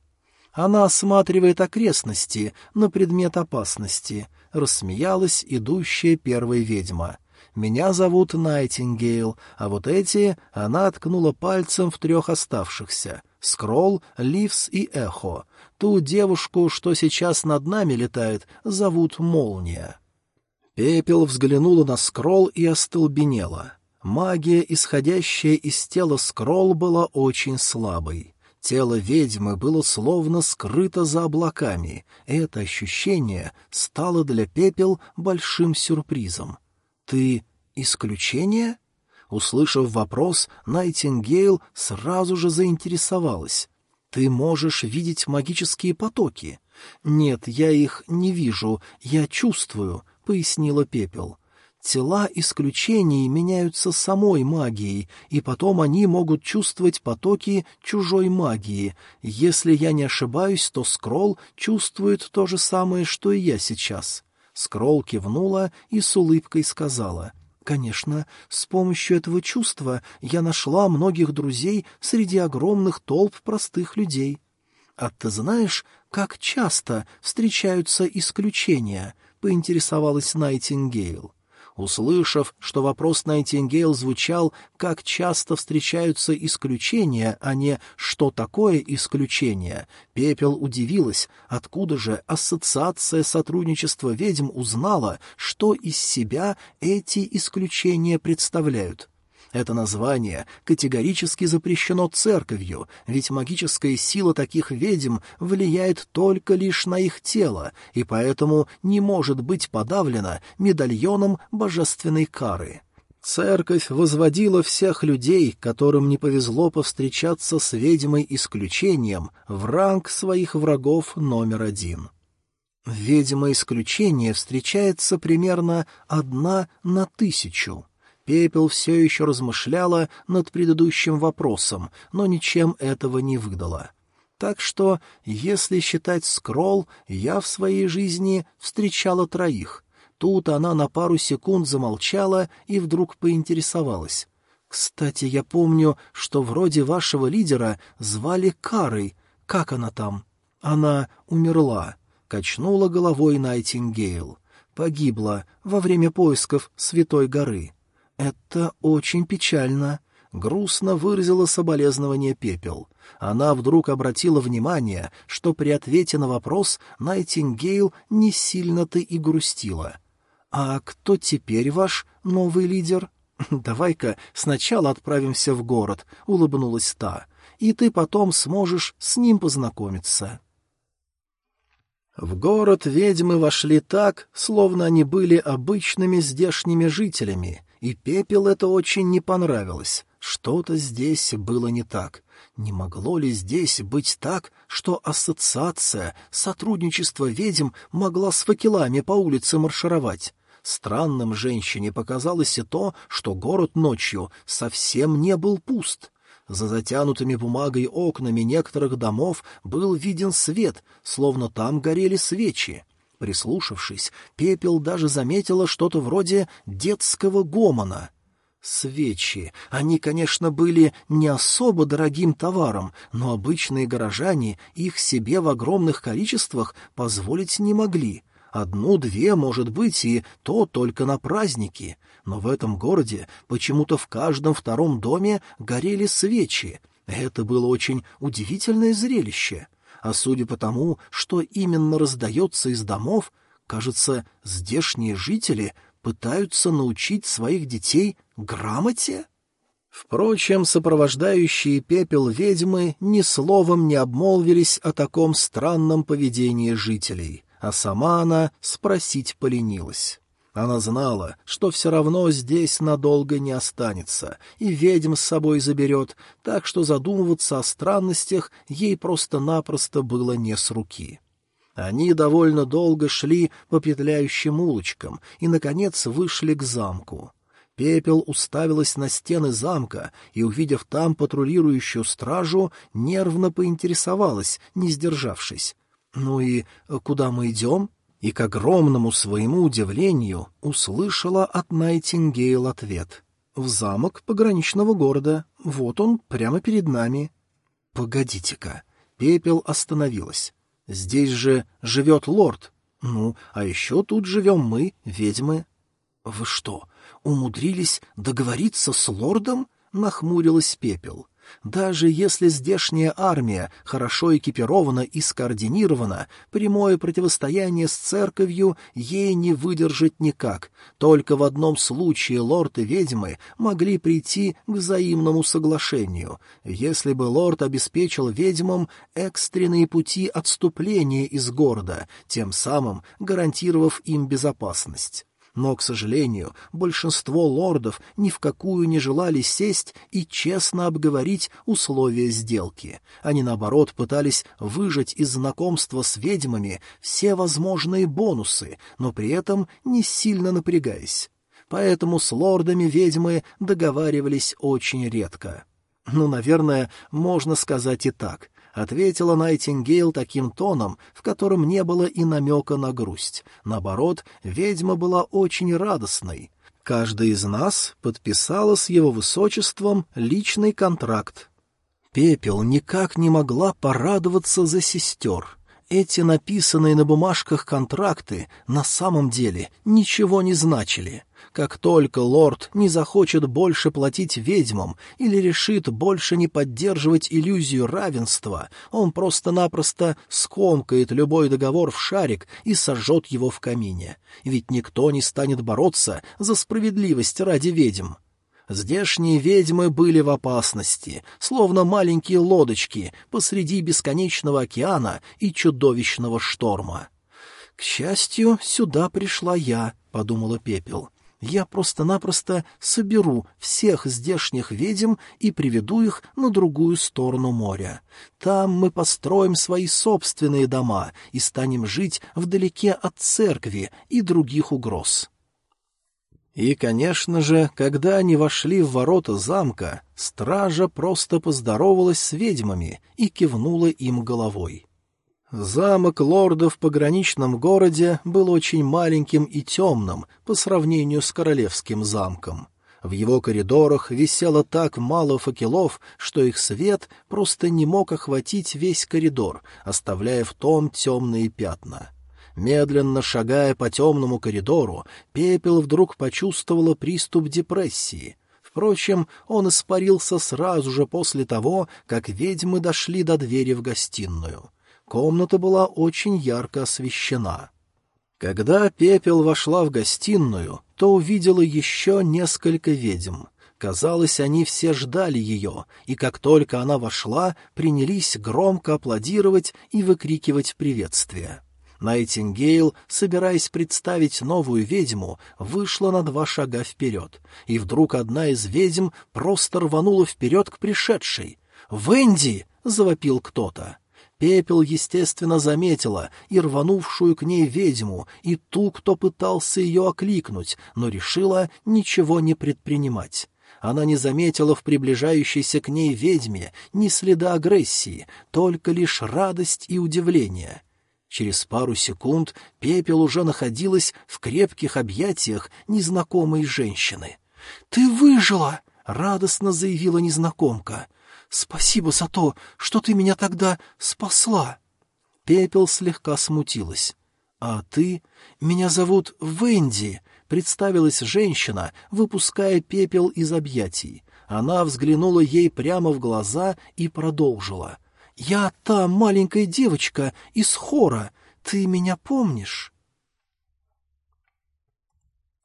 Она осматривает окрестности на предмет опасности. Рассмеялась идущая первая ведьма. Меня зовут Найтингейл, а вот эти она ткнула пальцем в трех оставшихся. Скролл, Ливс и Эхо. Ту девушку, что сейчас над нами летает, зовут Молния. Пепел взглянула на Скролл и остолбенела. Магия, исходящая из тела Скролл, была очень слабой. Тело ведьмы было словно скрыто за облаками. Это ощущение стало для Пепел большим сюрпризом. «Ты исключение?» Услышав вопрос, Найтингейл сразу же заинтересовалась. «Ты можешь видеть магические потоки?» «Нет, я их не вижу, я чувствую», — пояснила Пепел. Тела исключений меняются самой магией, и потом они могут чувствовать потоки чужой магии. Если я не ошибаюсь, то Скролл чувствует то же самое, что и я сейчас. Скролл кивнула и с улыбкой сказала. «Конечно, с помощью этого чувства я нашла многих друзей среди огромных толп простых людей». «А ты знаешь, как часто встречаются исключения?» — поинтересовалась Найтингейл. Услышав, что вопрос Найтингейл звучал, как часто встречаются исключения, а не «что такое исключение», Пепел удивилась, откуда же ассоциация сотрудничества ведьм узнала, что из себя эти исключения представляют. Это название категорически запрещено церковью, ведь магическая сила таких ведьм влияет только лишь на их тело, и поэтому не может быть подавлена медальоном божественной кары. Церковь возводила всех людей, которым не повезло повстречаться с ведьмой исключением, в ранг своих врагов номер один. Ведьма исключения встречается примерно одна на тысячу. Пепел все еще размышляла над предыдущим вопросом, но ничем этого не выдала. Так что, если считать скролл, я в своей жизни встречала троих. Тут она на пару секунд замолчала и вдруг поинтересовалась. «Кстати, я помню, что вроде вашего лидера звали Карой. Как она там?» «Она умерла», — качнула головой Найтингейл. «Погибла во время поисков Святой горы». «Это очень печально», — грустно выразила соболезнование Пепел. Она вдруг обратила внимание, что при ответе на вопрос Найтингейл не сильно-то и грустила. «А кто теперь ваш новый лидер?» «Давай-ка сначала отправимся в город», — улыбнулась та, «и ты потом сможешь с ним познакомиться». В город ведьмы вошли так, словно они были обычными здешними жителями, и Пепел это очень не понравилось. Что-то здесь было не так. Не могло ли здесь быть так, что ассоциация, сотрудничество ведьм могла с факелами по улице маршировать? Странным женщине показалось и то, что город ночью совсем не был пуст. За затянутыми бумагой окнами некоторых домов был виден свет, словно там горели свечи. Прислушавшись, Пепел даже заметила что-то вроде детского гомона. Свечи. Они, конечно, были не особо дорогим товаром, но обычные горожане их себе в огромных количествах позволить не могли. Одну-две, может быть, и то только на праздники. Но в этом городе почему-то в каждом втором доме горели свечи. Это было очень удивительное зрелище а судя по тому, что именно раздается из домов, кажется, здешние жители пытаются научить своих детей грамоте? Впрочем, сопровождающие пепел ведьмы ни словом не обмолвились о таком странном поведении жителей, а сама она спросить поленилась. Она знала, что все равно здесь надолго не останется, и ведьм с собой заберет, так что задумываться о странностях ей просто-напросто было не с руки. Они довольно долго шли по петляющим улочкам и, наконец, вышли к замку. Пепел уставилась на стены замка и, увидев там патрулирующую стражу, нервно поинтересовалась, не сдержавшись. «Ну и куда мы идем?» И, к огромному своему удивлению, услышала от Найтингейл ответ. «В замок пограничного города. Вот он, прямо перед нами». «Погодите-ка». Пепел остановилась. «Здесь же живет лорд. Ну, а еще тут живем мы, ведьмы». «Вы что, умудрились договориться с лордом?» — нахмурилась Пепел. Даже если здешняя армия хорошо экипирована и скоординирована, прямое противостояние с церковью ей не выдержать никак. Только в одном случае лорд и ведьмы могли прийти к взаимному соглашению. Если бы лорд обеспечил ведьмам экстренные пути отступления из города, тем самым гарантировав им безопасность. Но, к сожалению, большинство лордов ни в какую не желали сесть и честно обговорить условия сделки. Они, наоборот, пытались выжать из знакомства с ведьмами все возможные бонусы, но при этом не сильно напрягаясь. Поэтому с лордами ведьмы договаривались очень редко. Ну, наверное, можно сказать и так ответила Найтингейл таким тоном, в котором не было и намека на грусть. Наоборот, ведьма была очень радостной. Каждый из нас подписала с его высочеством личный контракт. Пепел никак не могла порадоваться за сестер. Эти написанные на бумажках контракты на самом деле ничего не значили. Как только лорд не захочет больше платить ведьмам или решит больше не поддерживать иллюзию равенства, он просто-напросто скомкает любой договор в шарик и сожжет его в камине. Ведь никто не станет бороться за справедливость ради ведьм. Здешние ведьмы были в опасности, словно маленькие лодочки посреди бесконечного океана и чудовищного шторма. «К счастью, сюда пришла я», — подумала Пепел я просто-напросто соберу всех здешних ведьм и приведу их на другую сторону моря. Там мы построим свои собственные дома и станем жить вдалеке от церкви и других угроз. И, конечно же, когда они вошли в ворота замка, стража просто поздоровалась с ведьмами и кивнула им головой. Замок лорда в пограничном городе был очень маленьким и темным по сравнению с королевским замком. В его коридорах висело так мало факелов, что их свет просто не мог охватить весь коридор, оставляя в том темные пятна. Медленно шагая по темному коридору, Пепел вдруг почувствовала приступ депрессии — Впрочем, он испарился сразу же после того, как ведьмы дошли до двери в гостиную. Комната была очень ярко освещена. Когда Пепел вошла в гостиную, то увидела еще несколько ведьм. Казалось, они все ждали ее, и как только она вошла, принялись громко аплодировать и выкрикивать приветствия. Найтингейл, собираясь представить новую ведьму, вышла на два шага вперед, и вдруг одна из ведьм просто рванула вперед к пришедшей. «Венди!» — завопил кто-то. Пепел, естественно, заметила и рванувшую к ней ведьму, и ту, кто пытался ее окликнуть, но решила ничего не предпринимать. Она не заметила в приближающейся к ней ведьме ни следа агрессии, только лишь радость и удивление. Через пару секунд Пепел уже находилась в крепких объятиях незнакомой женщины. «Ты выжила!» — радостно заявила незнакомка. Спасибо за то, что ты меня тогда спасла. Пепел слегка смутилась. А ты? Меня зовут Венди, представилась женщина, выпуская пепел из объятий. Она взглянула ей прямо в глаза и продолжила. «Я та маленькая девочка из хора. Ты меня помнишь?»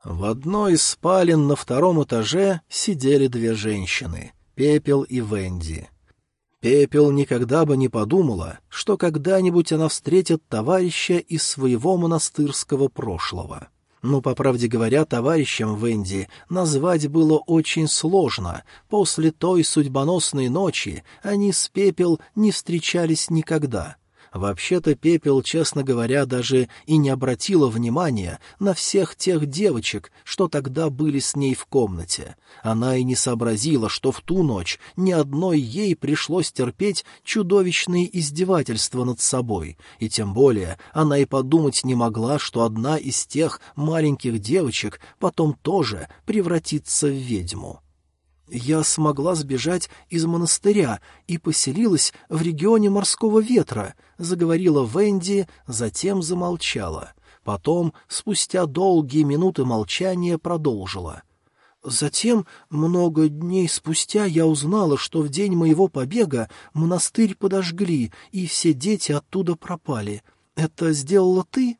В одной из спален на втором этаже сидели две женщины. Пепел и Венди. Пепел никогда бы не подумала, что когда-нибудь она встретит товарища из своего монастырского прошлого. Но, по правде говоря, товарищем Венди назвать было очень сложно. После той судьбоносной ночи они с Пепел не встречались никогда. Вообще-то Пепел, честно говоря, даже и не обратила внимания на всех тех девочек, что тогда были с ней в комнате. Она и не сообразила, что в ту ночь ни одной ей пришлось терпеть чудовищные издевательства над собой, и тем более она и подумать не могла, что одна из тех маленьких девочек потом тоже превратится в ведьму. Я смогла сбежать из монастыря и поселилась в регионе морского ветра, заговорила Венди, затем замолчала. Потом, спустя долгие минуты молчания, продолжила. Затем, много дней спустя, я узнала, что в день моего побега монастырь подожгли, и все дети оттуда пропали. Это сделала ты?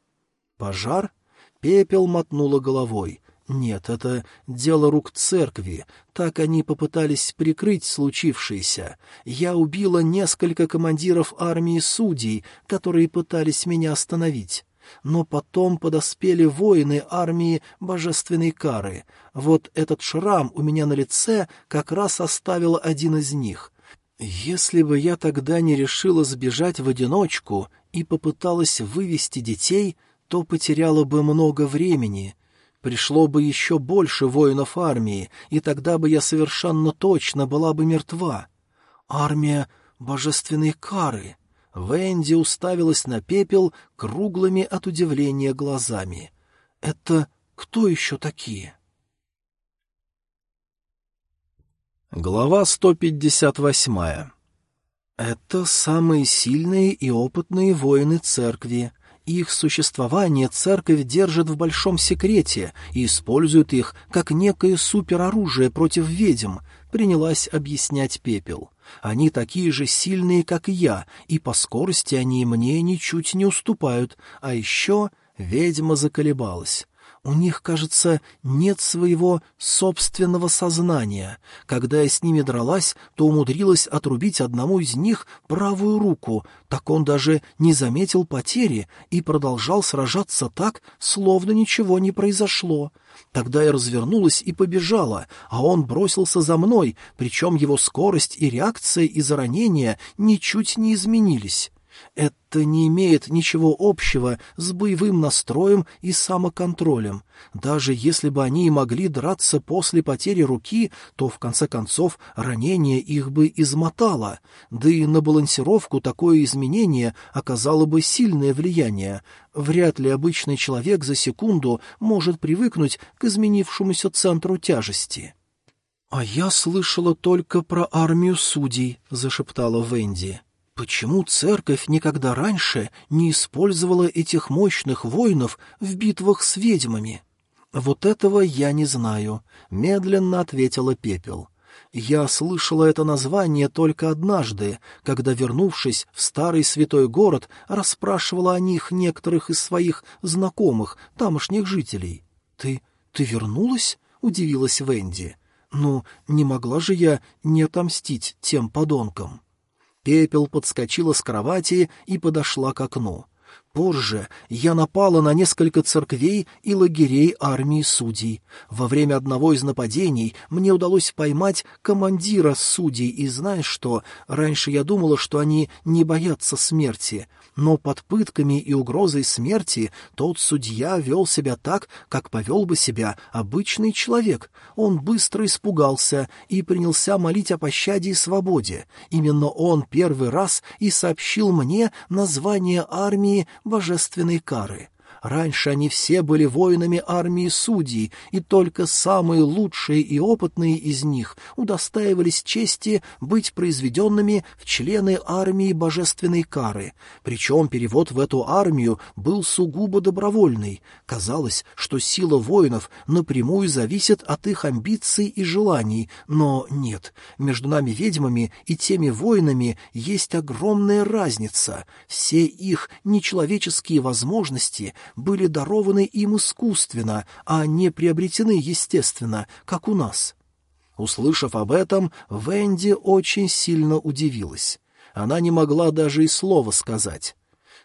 Пожар? Пепел мотнула головой. Нет, это дело рук церкви. Так они попытались прикрыть случившееся. Я убила несколько командиров армии судей, которые пытались меня остановить. Но потом подоспели воины армии божественной кары. Вот этот шрам у меня на лице как раз оставил один из них. Если бы я тогда не решила сбежать в одиночку и попыталась вывести детей, то потеряла бы много времени — Пришло бы еще больше воинов армии, и тогда бы я совершенно точно была бы мертва. Армия божественной кары. Венди уставилась на пепел круглыми от удивления глазами. Это кто еще такие? Глава 158 Это самые сильные и опытные воины церкви. Их существование церковь держит в большом секрете и использует их как некое супероружие против ведьм, принялась объяснять Пепел. Они такие же сильные, как и я, и по скорости они мне ничуть не уступают, а еще ведьма заколебалась. У них, кажется, нет своего собственного сознания. Когда я с ними дралась, то умудрилась отрубить одному из них правую руку, так он даже не заметил потери и продолжал сражаться так, словно ничего не произошло. Тогда я развернулась и побежала, а он бросился за мной, причем его скорость и реакция из-за ранения ничуть не изменились. Это не имеет ничего общего с боевым настроем и самоконтролем. Даже если бы они и могли драться после потери руки, то, в конце концов, ранение их бы измотало. Да и на балансировку такое изменение оказало бы сильное влияние. Вряд ли обычный человек за секунду может привыкнуть к изменившемуся центру тяжести. «А я слышала только про армию судей», — зашептала Венди. Почему церковь никогда раньше не использовала этих мощных воинов в битвах с ведьмами? Вот этого я не знаю, медленно ответила Пепел. Я слышала это название только однажды, когда, вернувшись в старый святой город, расспрашивала о них некоторых из своих знакомых, тамошних жителей. Ты... ты вернулась? удивилась Венди. Ну, не могла же я не отомстить тем подонкам. Пепел подскочила с кровати и подошла к окну. Позже я напала на несколько церквей и лагерей армии судей. Во время одного из нападений мне удалось поймать командира судей, и знаешь что, раньше я думала, что они не боятся смерти, но под пытками и угрозой смерти тот судья вел себя так, как повел бы себя обычный человек. Он быстро испугался и принялся молить о пощаде и свободе. Именно он первый раз и сообщил мне название армии божественной кары. Раньше они все были воинами армии судей, и только самые лучшие и опытные из них удостаивались чести быть произведенными в члены армии божественной кары. Причем перевод в эту армию был сугубо добровольный. Казалось, что сила воинов напрямую зависит от их амбиций и желаний, но нет, между нами ведьмами и теми воинами есть огромная разница. Все их нечеловеческие возможности были дарованы им искусственно, а не приобретены естественно, как у нас. Услышав об этом, Венди очень сильно удивилась. Она не могла даже и слова сказать.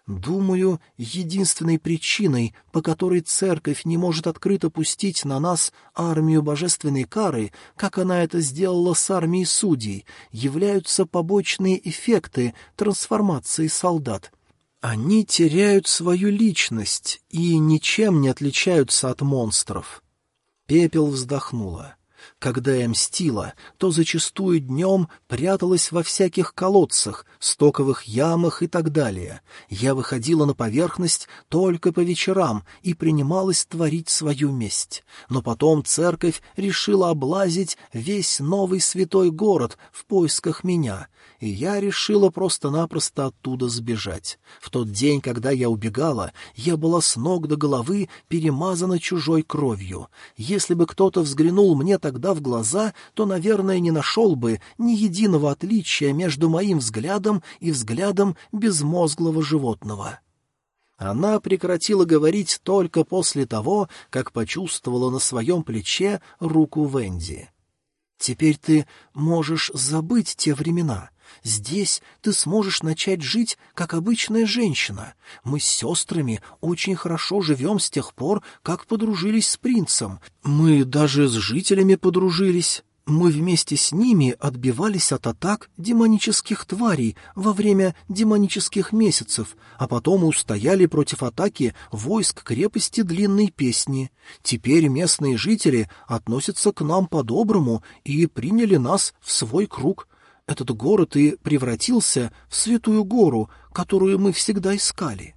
Думаю, единственной причиной, по которой церковь не может открыто пустить на нас армию божественной кары, как она это сделала с армией судей, являются побочные эффекты трансформации солдат. Они теряют свою личность и ничем не отличаются от монстров. Пепел вздохнула. Когда я мстила, то зачастую днем пряталась во всяких колодцах, стоковых ямах и так далее. Я выходила на поверхность только по вечерам и принималась творить свою месть. Но потом церковь решила облазить весь новый святой город в поисках меня, и я решила просто-напросто оттуда сбежать. В тот день, когда я убегала, я была с ног до головы перемазана чужой кровью. Если бы кто-то взглянул мне тогда в глаза, то, наверное, не нашел бы ни единого отличия между моим взглядом и взглядом безмозглого животного. Она прекратила говорить только после того, как почувствовала на своем плече руку Венди. «Теперь ты можешь забыть те времена. Здесь ты сможешь начать жить, как обычная женщина. Мы с сестрами очень хорошо живем с тех пор, как подружились с принцем. Мы даже с жителями подружились. Мы вместе с ними отбивались от атак демонических тварей во время демонических месяцев, а потом устояли против атаки войск крепости Длинной Песни. Теперь местные жители относятся к нам по-доброму и приняли нас в свой круг. Этот город и превратился в святую гору, которую мы всегда искали.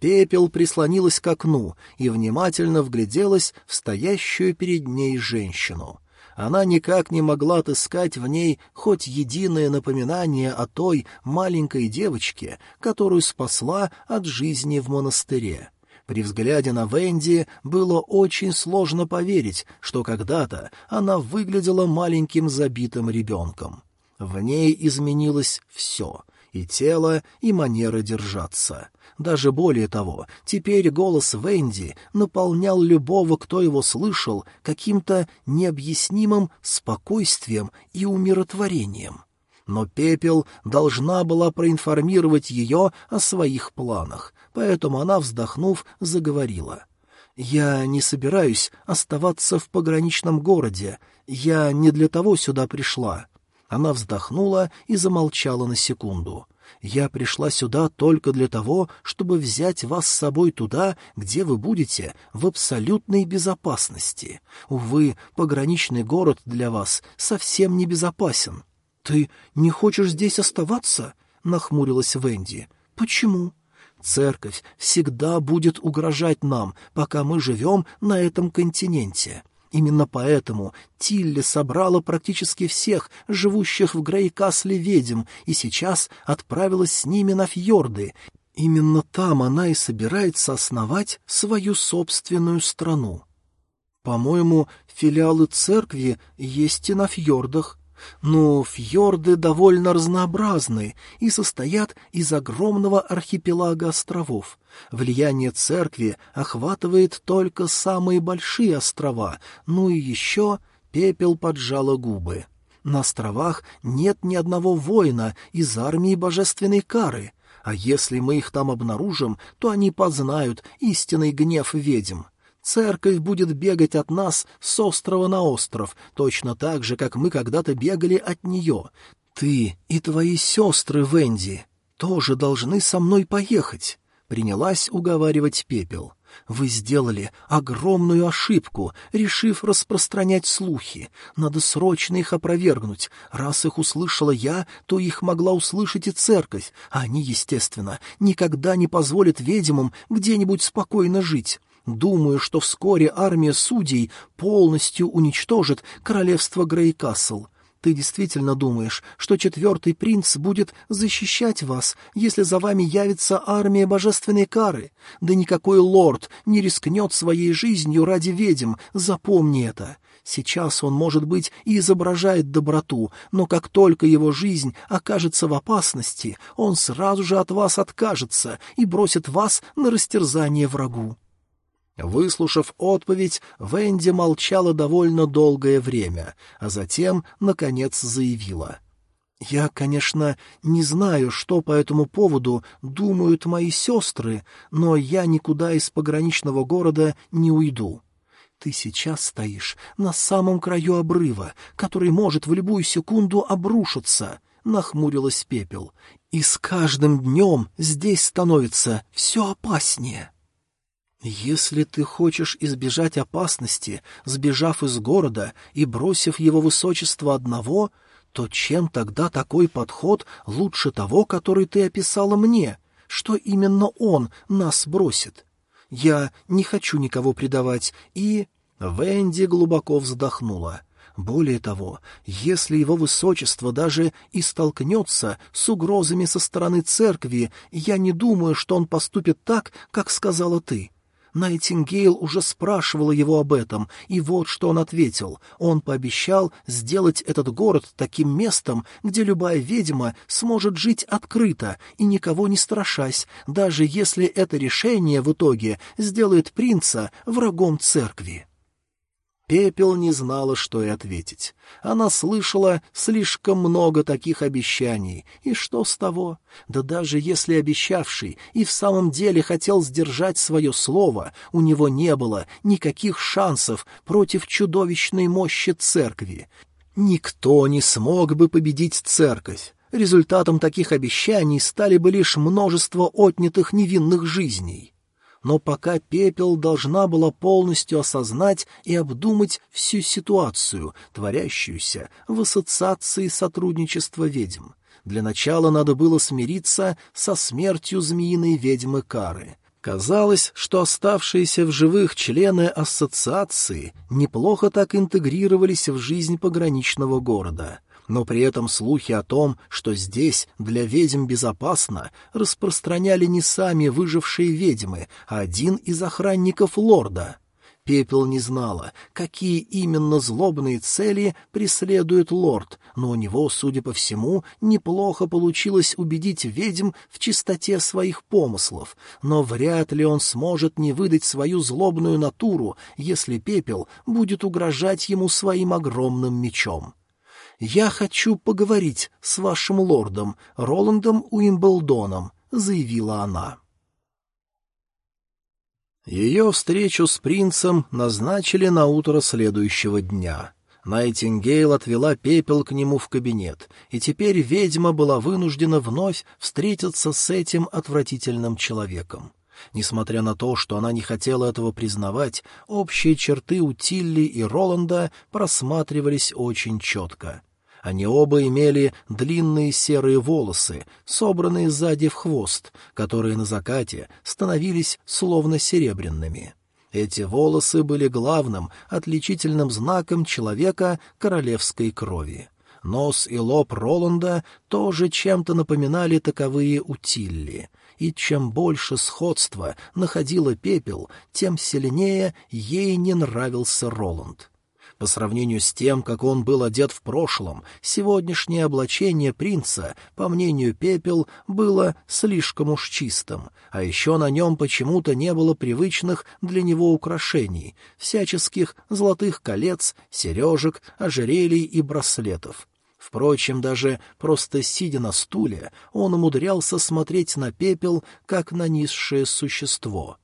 Пепел прислонилась к окну и внимательно вгляделась в стоящую перед ней женщину — она никак не могла отыскать в ней хоть единое напоминание о той маленькой девочке, которую спасла от жизни в монастыре. При взгляде на Венди было очень сложно поверить, что когда-то она выглядела маленьким забитым ребенком. В ней изменилось все — и тело, и манера держаться. Даже более того, теперь голос Венди наполнял любого, кто его слышал, каким-то необъяснимым спокойствием и умиротворением. Но Пепел должна была проинформировать ее о своих планах, поэтому она, вздохнув, заговорила. «Я не собираюсь оставаться в пограничном городе. Я не для того сюда пришла». Она вздохнула и замолчала на секунду. Я пришла сюда только для того, чтобы взять вас с собой туда, где вы будете в абсолютной безопасности. Увы, пограничный город для вас совсем не безопасен. — Ты не хочешь здесь оставаться? — нахмурилась Венди. — Почему? Церковь всегда будет угрожать нам, пока мы живем на этом континенте. Именно поэтому Тилли собрала практически всех живущих в Грейкасле ведьм и сейчас отправилась с ними на фьорды. Именно там она и собирается основать свою собственную страну. По-моему, филиалы церкви есть и на фьордах. Но фьорды довольно разнообразны и состоят из огромного архипелага островов. Влияние церкви охватывает только самые большие острова, ну и еще пепел поджала губы. На островах нет ни одного воина из армии божественной кары, а если мы их там обнаружим, то они познают истинный гнев ведьм. Церковь будет бегать от нас с острова на остров, точно так же, как мы когда-то бегали от нее. Ты и твои сестры, Венди, тоже должны со мной поехать. Принялась уговаривать Пепел. Вы сделали огромную ошибку, решив распространять слухи. Надо срочно их опровергнуть. Раз их услышала я, то их могла услышать и церковь, они, естественно, никогда не позволят ведьмам где-нибудь спокойно жить. Думаю, что вскоре армия судей полностью уничтожит королевство Грейкасл. Ты действительно думаешь, что четвертый принц будет защищать вас, если за вами явится армия божественной кары? Да никакой лорд не рискнет своей жизнью ради ведьм, запомни это. Сейчас он, может быть, и изображает доброту, но как только его жизнь окажется в опасности, он сразу же от вас откажется и бросит вас на растерзание врагу. Выслушав отповедь, Венди молчала довольно долгое время, а затем, наконец, заявила. «Я, конечно, не знаю, что по этому поводу думают мои сестры, но я никуда из пограничного города не уйду. Ты сейчас стоишь на самом краю обрыва, который может в любую секунду обрушиться», — нахмурилась пепел. «И с каждым днем здесь становится все опаснее». «Если ты хочешь избежать опасности, сбежав из города и бросив его высочество одного, то чем тогда такой подход лучше того, который ты описала мне? Что именно он нас бросит? Я не хочу никого предавать, и...» Венди глубоко вздохнула. Более того, если его высочество даже и столкнется с угрозами со стороны церкви, я не думаю, что он поступит так, как сказала ты. Найтингейл уже спрашивала его об этом, и вот что он ответил. Он пообещал сделать этот город таким местом, где любая ведьма сможет жить открыто и никого не страшась, даже если это решение в итоге сделает принца врагом церкви. Пепел не знала, что и ответить. Она слышала слишком много таких обещаний, и что с того? Да даже если обещавший и в самом деле хотел сдержать свое слово, у него не было никаких шансов против чудовищной мощи церкви. Никто не смог бы победить церковь. Результатом таких обещаний стали бы лишь множество отнятых невинных жизней но пока пепел должна была полностью осознать и обдумать всю ситуацию, творящуюся в ассоциации сотрудничества ведьм. Для начала надо было смириться со смертью змеиной ведьмы Кары. Казалось, что оставшиеся в живых члены ассоциации неплохо так интегрировались в жизнь пограничного города — но при этом слухи о том, что здесь для ведьм безопасно, распространяли не сами выжившие ведьмы, а один из охранников лорда. Пепел не знала, какие именно злобные цели преследует лорд, но у него, судя по всему, неплохо получилось убедить ведьм в чистоте своих помыслов, но вряд ли он сможет не выдать свою злобную натуру, если Пепел будет угрожать ему своим огромным мечом. «Я хочу поговорить с вашим лордом, Роландом Уимблдоном», — заявила она. Ее встречу с принцем назначили на утро следующего дня. Найтингейл отвела пепел к нему в кабинет, и теперь ведьма была вынуждена вновь встретиться с этим отвратительным человеком. Несмотря на то, что она не хотела этого признавать, общие черты у Тилли и Роланда просматривались очень четко. Они оба имели длинные серые волосы, собранные сзади в хвост, которые на закате становились словно серебряными. Эти волосы были главным отличительным знаком человека королевской крови. Нос и лоб Роланда тоже чем-то напоминали таковые у и чем больше сходства находила пепел, тем сильнее ей не нравился Роланд. По сравнению с тем, как он был одет в прошлом, сегодняшнее облачение принца, по мнению Пепел, было слишком уж чистым, а еще на нем почему-то не было привычных для него украшений, всяческих золотых колец, сережек, ожерелий и браслетов. Впрочем, даже просто сидя на стуле, он умудрялся смотреть на пепел, как на низшее существо.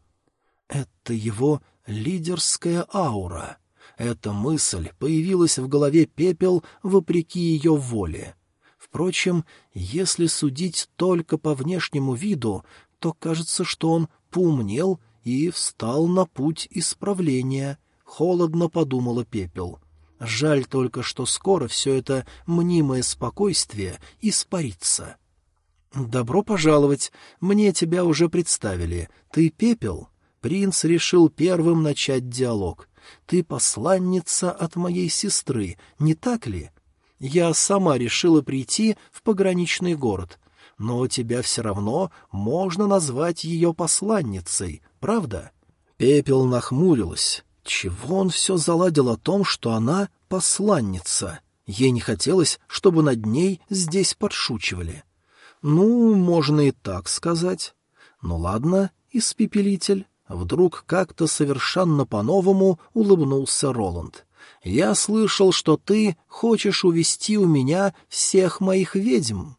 Это его лидерская аура. Эта мысль появилась в голове пепел вопреки ее воле. Впрочем, если судить только по внешнему виду, то кажется, что он поумнел и встал на путь исправления. Холодно подумала пепел. Жаль только, что скоро все это мнимое спокойствие испарится. «Добро пожаловать. Мне тебя уже представили. Ты пепел?» Принц решил первым начать диалог — ты посланница от моей сестры, не так ли? Я сама решила прийти в пограничный город, но тебя все равно можно назвать ее посланницей, правда?» Пепел нахмурилась. Чего он все заладил о том, что она посланница? Ей не хотелось, чтобы над ней здесь подшучивали. Ну, можно и так сказать. Ну ладно, испепелитель. Вдруг как-то совершенно по-новому улыбнулся Роланд. «Я слышал, что ты хочешь увести у меня всех моих ведьм».